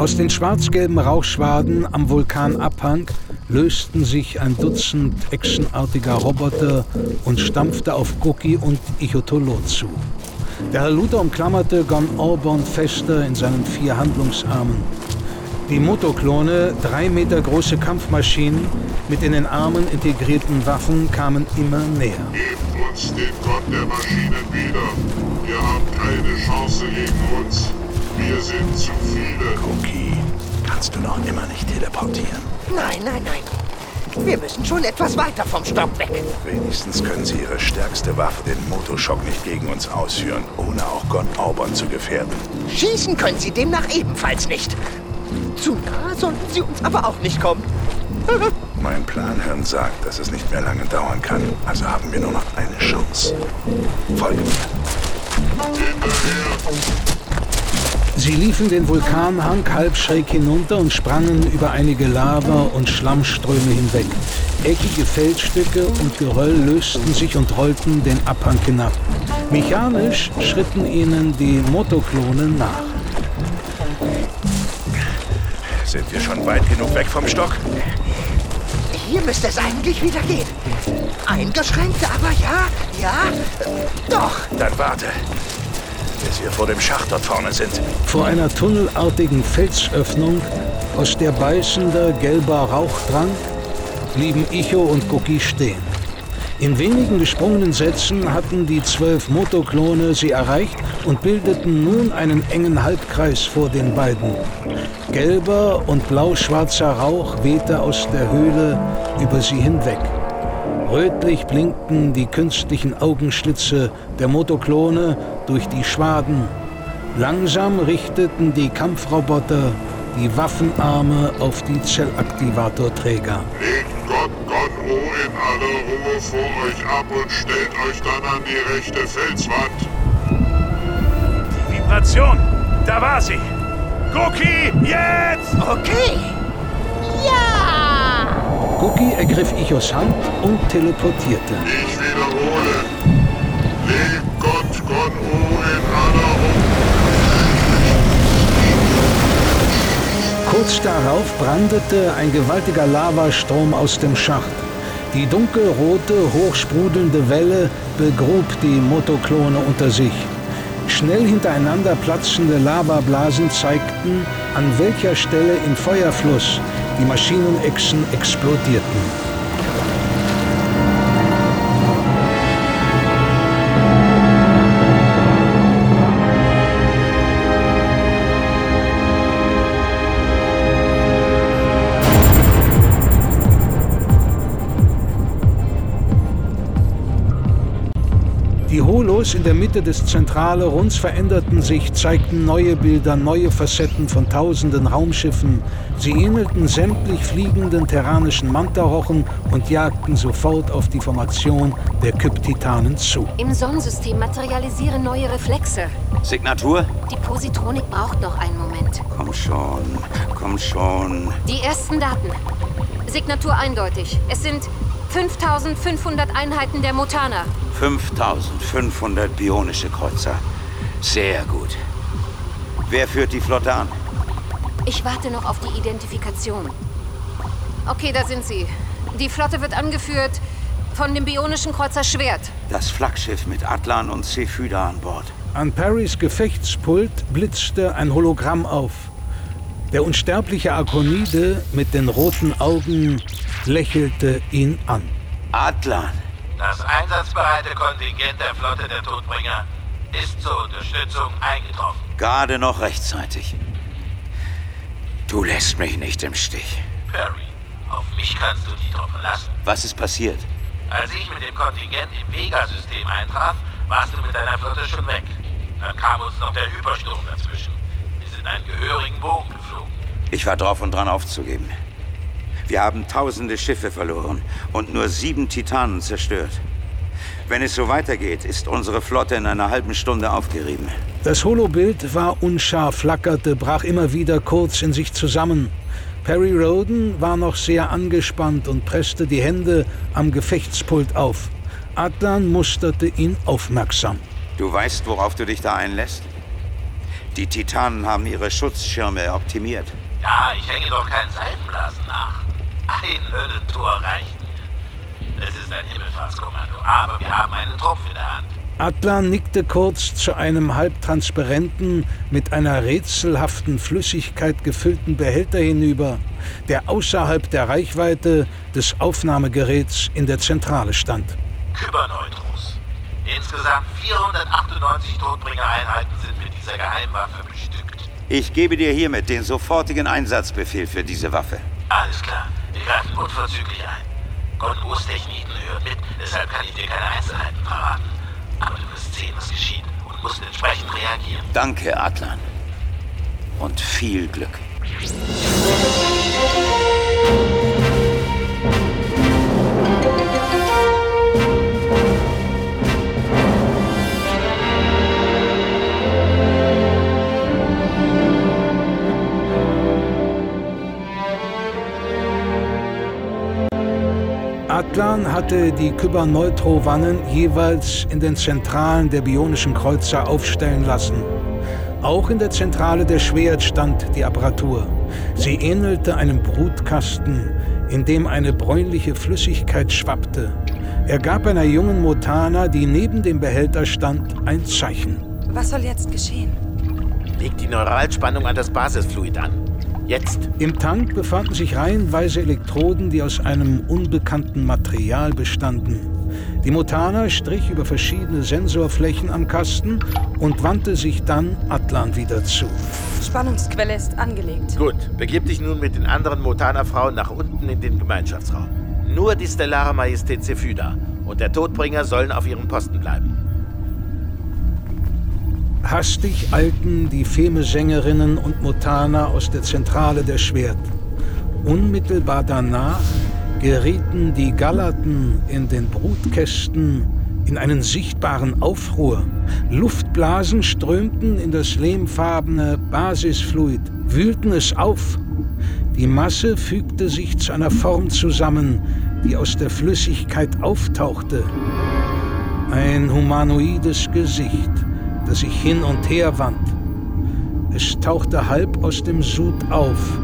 Aus den schwarz-gelben Rauchschwaden am Vulkanabhang lösten sich ein Dutzend actionartiger Roboter und stampfte auf Cookie und Ichotolot zu. Der Haluta umklammerte Gon Orborn fester in seinen vier Handlungsarmen. Die Motoklone, drei Meter große Kampfmaschinen mit in den Armen integrierten Waffen, kamen immer näher. Gebt uns den Gott der Maschinen wieder. Ihr habt keine Chance gegen uns. Wir sind zu viele. Cookie, kannst du noch immer nicht teleportieren? Nein, nein, nein. Wir müssen schon etwas weiter vom Stock weg. Wenigstens können sie ihre stärkste Waffe, den Motoschock, nicht gegen uns ausführen, ohne auch Gon Aubon zu gefährden. Schießen können sie demnach ebenfalls nicht. Zu nah sollten sie uns aber auch nicht kommen. mein Planhirn sagt, dass es nicht mehr lange dauern kann. Also haben wir nur noch eine Chance. Folge mir. Hinterher! Sie liefen den Vulkanhang halb schräg hinunter und sprangen über einige Lava- und Schlammströme hinweg. Eckige Felsstücke und Geröll lösten sich und rollten den Abhang hinab. Mechanisch schritten ihnen die Motoklonen nach. Sind wir schon weit genug weg vom Stock? Hier müsste es eigentlich wieder gehen. Eingeschränkt, aber ja, ja, doch. Dann warte bis wir vor dem Schacht dort vorne sind. Vor einer tunnelartigen Felsöffnung, aus der beißender gelber Rauch drang, blieben Icho und Cookie stehen. In wenigen gesprungenen Sätzen hatten die zwölf Motoklone sie erreicht und bildeten nun einen engen Halbkreis vor den beiden. Gelber und blau-schwarzer Rauch wehte aus der Höhle über sie hinweg. Rötlich blinkten die künstlichen Augenschlitze der Motoklone durch die Schwaden. Langsam richteten die Kampfroboter die Waffenarme auf die Zellaktivatorträger. Legt Gott Gon O in aller Ruhe vor euch ab und stellt euch dann an die rechte Felswand. Die Vibration! Da war sie! Cookie, jetzt! Okay! Ja! Cookie ergriff Ichos Hand und teleportierte. Ich wiederhole. Legt Gott Gon in Ruhe. Kurz darauf brandete ein gewaltiger Lavastrom aus dem Schacht. Die dunkelrote, hochsprudelnde Welle begrub die Motoklone unter sich. Schnell hintereinander platzende Lavablasen zeigten, an welcher Stelle im Feuerfluss die Maschinenechsen explodierten. Holos in der Mitte des zentralen Runds veränderten sich, zeigten neue Bilder, neue Facetten von tausenden Raumschiffen. Sie ähnelten sämtlich fliegenden terranischen Mantarochen und jagten sofort auf die Formation der Kyptitanen zu. Im Sonnensystem materialisieren neue Reflexe. Signatur? Die Positronik braucht noch einen Moment. Komm schon, komm schon. Die ersten Daten. Signatur eindeutig. Es sind 5500 Einheiten der Mutana. 5500 bionische Kreuzer. Sehr gut. Wer führt die Flotte an? Ich warte noch auf die Identifikation. Okay, da sind sie. Die Flotte wird angeführt von dem bionischen Kreuzer Schwert. Das Flaggschiff mit Atlan und Cephyda an Bord. An Parrys Gefechtspult blitzte ein Hologramm auf. Der unsterbliche Akonide mit den roten Augen lächelte ihn an. Atlan. Das einsatzbereite Kontingent der Flotte der Todbringer ist zur Unterstützung eingetroffen. Gerade noch rechtzeitig. Du lässt mich nicht im Stich. Perry, auf mich kannst du dich drauf verlassen. Was ist passiert? Als ich mit dem Kontingent im Vega-System eintraf, warst du mit deiner Flotte schon weg. Dann kam uns noch der Hypersturm dazwischen. Sind einen gehörigen Bogen geflogen. Ich war drauf und dran aufzugeben. Wir haben tausende Schiffe verloren und nur sieben Titanen zerstört. Wenn es so weitergeht, ist unsere Flotte in einer halben Stunde aufgerieben. Das Holobild war unscharf, flackerte, brach immer wieder kurz in sich zusammen. Perry Roden war noch sehr angespannt und presste die Hände am Gefechtspult auf. Adlan musterte ihn aufmerksam. Du weißt, worauf du dich da einlässt? Die Titanen haben ihre Schutzschirme optimiert. Ja, ich hänge doch keinen Seifenblasen nach. Ein Höllentor reicht mir. Es ist ein Himmelfahrtskommando, aber wir haben einen Tropf in der Hand. Atlan nickte kurz zu einem halbtransparenten, mit einer rätselhaften Flüssigkeit gefüllten Behälter hinüber, der außerhalb der Reichweite des Aufnahmegeräts in der Zentrale stand. Kyberneutros. Insgesamt 498 Todbringereinheiten sind mit dieser Geheimwaffe bestückt. Ich gebe dir hiermit den sofortigen Einsatzbefehl für diese Waffe. Alles klar, wir greifen unverzüglich ein. Gondos Techniken hört mit, deshalb kann ich dir keine Einzelheiten verraten. Aber du wirst sehen, was geschieht und musst entsprechend reagieren. Danke, Atlan. Und viel Glück. Atlan hatte die Kyberneutro-Wannen jeweils in den Zentralen der bionischen Kreuzer aufstellen lassen. Auch in der Zentrale der Schwert stand die Apparatur. Sie ähnelte einem Brutkasten, in dem eine bräunliche Flüssigkeit schwappte. Er gab einer jungen Motana, die neben dem Behälter stand, ein Zeichen. Was soll jetzt geschehen? Legt die Neuralspannung an das Basisfluid an. Jetzt. Im Tank befanden sich reihenweise Elektroden, die aus einem unbekannten Material bestanden. Die Motana strich über verschiedene Sensorflächen am Kasten und wandte sich dann Atlan wieder zu. Spannungsquelle ist angelegt. Gut, begib dich nun mit den anderen Motana-Frauen nach unten in den Gemeinschaftsraum. Nur die stellare Majestät Zephyda und der Todbringer sollen auf ihrem Posten bleiben. Hastig eilten die Feme-Sängerinnen und Motana aus der Zentrale der Schwert. Unmittelbar danach gerieten die Galaten in den Brutkästen in einen sichtbaren Aufruhr. Luftblasen strömten in das lehmfarbene Basisfluid, wühlten es auf. Die Masse fügte sich zu einer Form zusammen, die aus der Flüssigkeit auftauchte. Ein humanoides Gesicht das sich hin und her wand. Es tauchte halb aus dem Sud auf.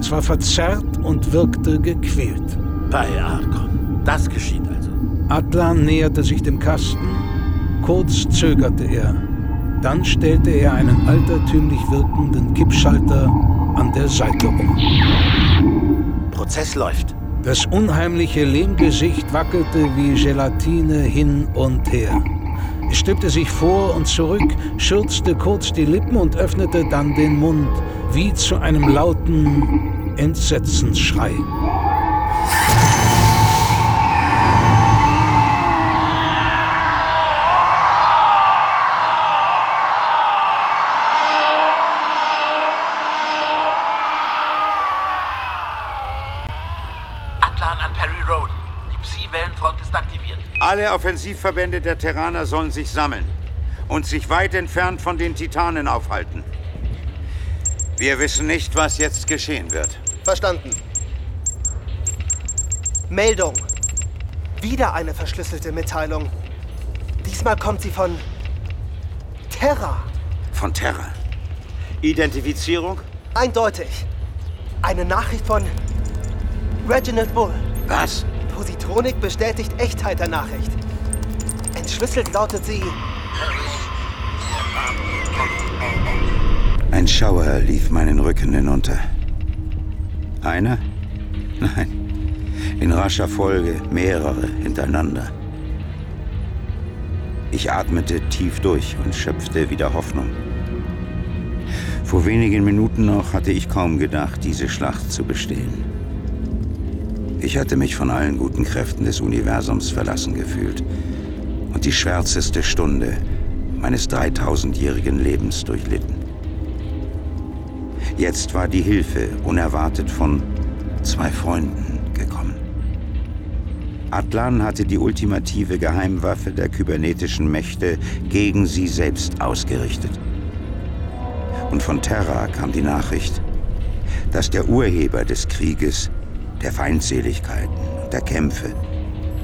Es war verzerrt und wirkte gequält. Bei Arkon. Das geschieht also. Atlan näherte sich dem Kasten. Kurz zögerte er. Dann stellte er einen altertümlich wirkenden Kippschalter an der Seite um. Prozess läuft. Das unheimliche Lehmgesicht wackelte wie Gelatine hin und her. Stülpte sich vor und zurück, schürzte kurz die Lippen und öffnete dann den Mund, wie zu einem lauten Entsetzensschrei. Alle Offensivverbände der Terraner sollen sich sammeln und sich weit entfernt von den Titanen aufhalten. Wir wissen nicht, was jetzt geschehen wird. Verstanden. Meldung. Wieder eine verschlüsselte Mitteilung. Diesmal kommt sie von Terra. Von Terra? Identifizierung? Eindeutig. Eine Nachricht von Reginald Bull. Was? Positronik bestätigt Echtheit der Nachricht. Entschlüsselt lautet sie. Ein Schauer lief meinen Rücken hinunter. Einer? Nein. In rascher Folge mehrere hintereinander. Ich atmete tief durch und schöpfte wieder Hoffnung. Vor wenigen Minuten noch hatte ich kaum gedacht, diese Schlacht zu bestehen. Ich hatte mich von allen guten Kräften des Universums verlassen gefühlt und die schwärzeste Stunde meines 3000-jährigen Lebens durchlitten. Jetzt war die Hilfe unerwartet von zwei Freunden gekommen. Atlan hatte die ultimative Geheimwaffe der kybernetischen Mächte gegen sie selbst ausgerichtet. Und von Terra kam die Nachricht, dass der Urheber des Krieges, der Feindseligkeiten und der Kämpfe,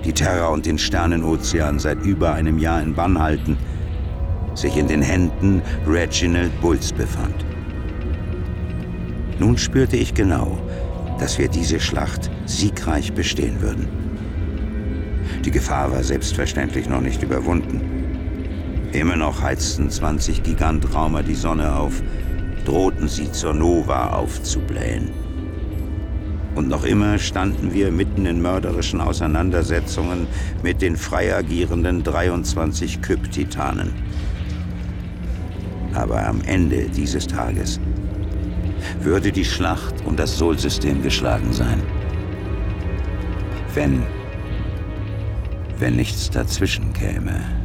die Terra und den Sternenozean seit über einem Jahr in Bann halten, sich in den Händen Reginald Bulls befand. Nun spürte ich genau, dass wir diese Schlacht siegreich bestehen würden. Die Gefahr war selbstverständlich noch nicht überwunden. Immer noch heizten 20 Gigantraumer die Sonne auf, drohten sie zur Nova aufzublähen. Und noch immer standen wir mitten in mörderischen Auseinandersetzungen mit den frei agierenden 23 Kyp-Titanen. Aber am Ende dieses Tages würde die Schlacht um das Sol-System geschlagen sein. Wenn, wenn nichts dazwischen käme.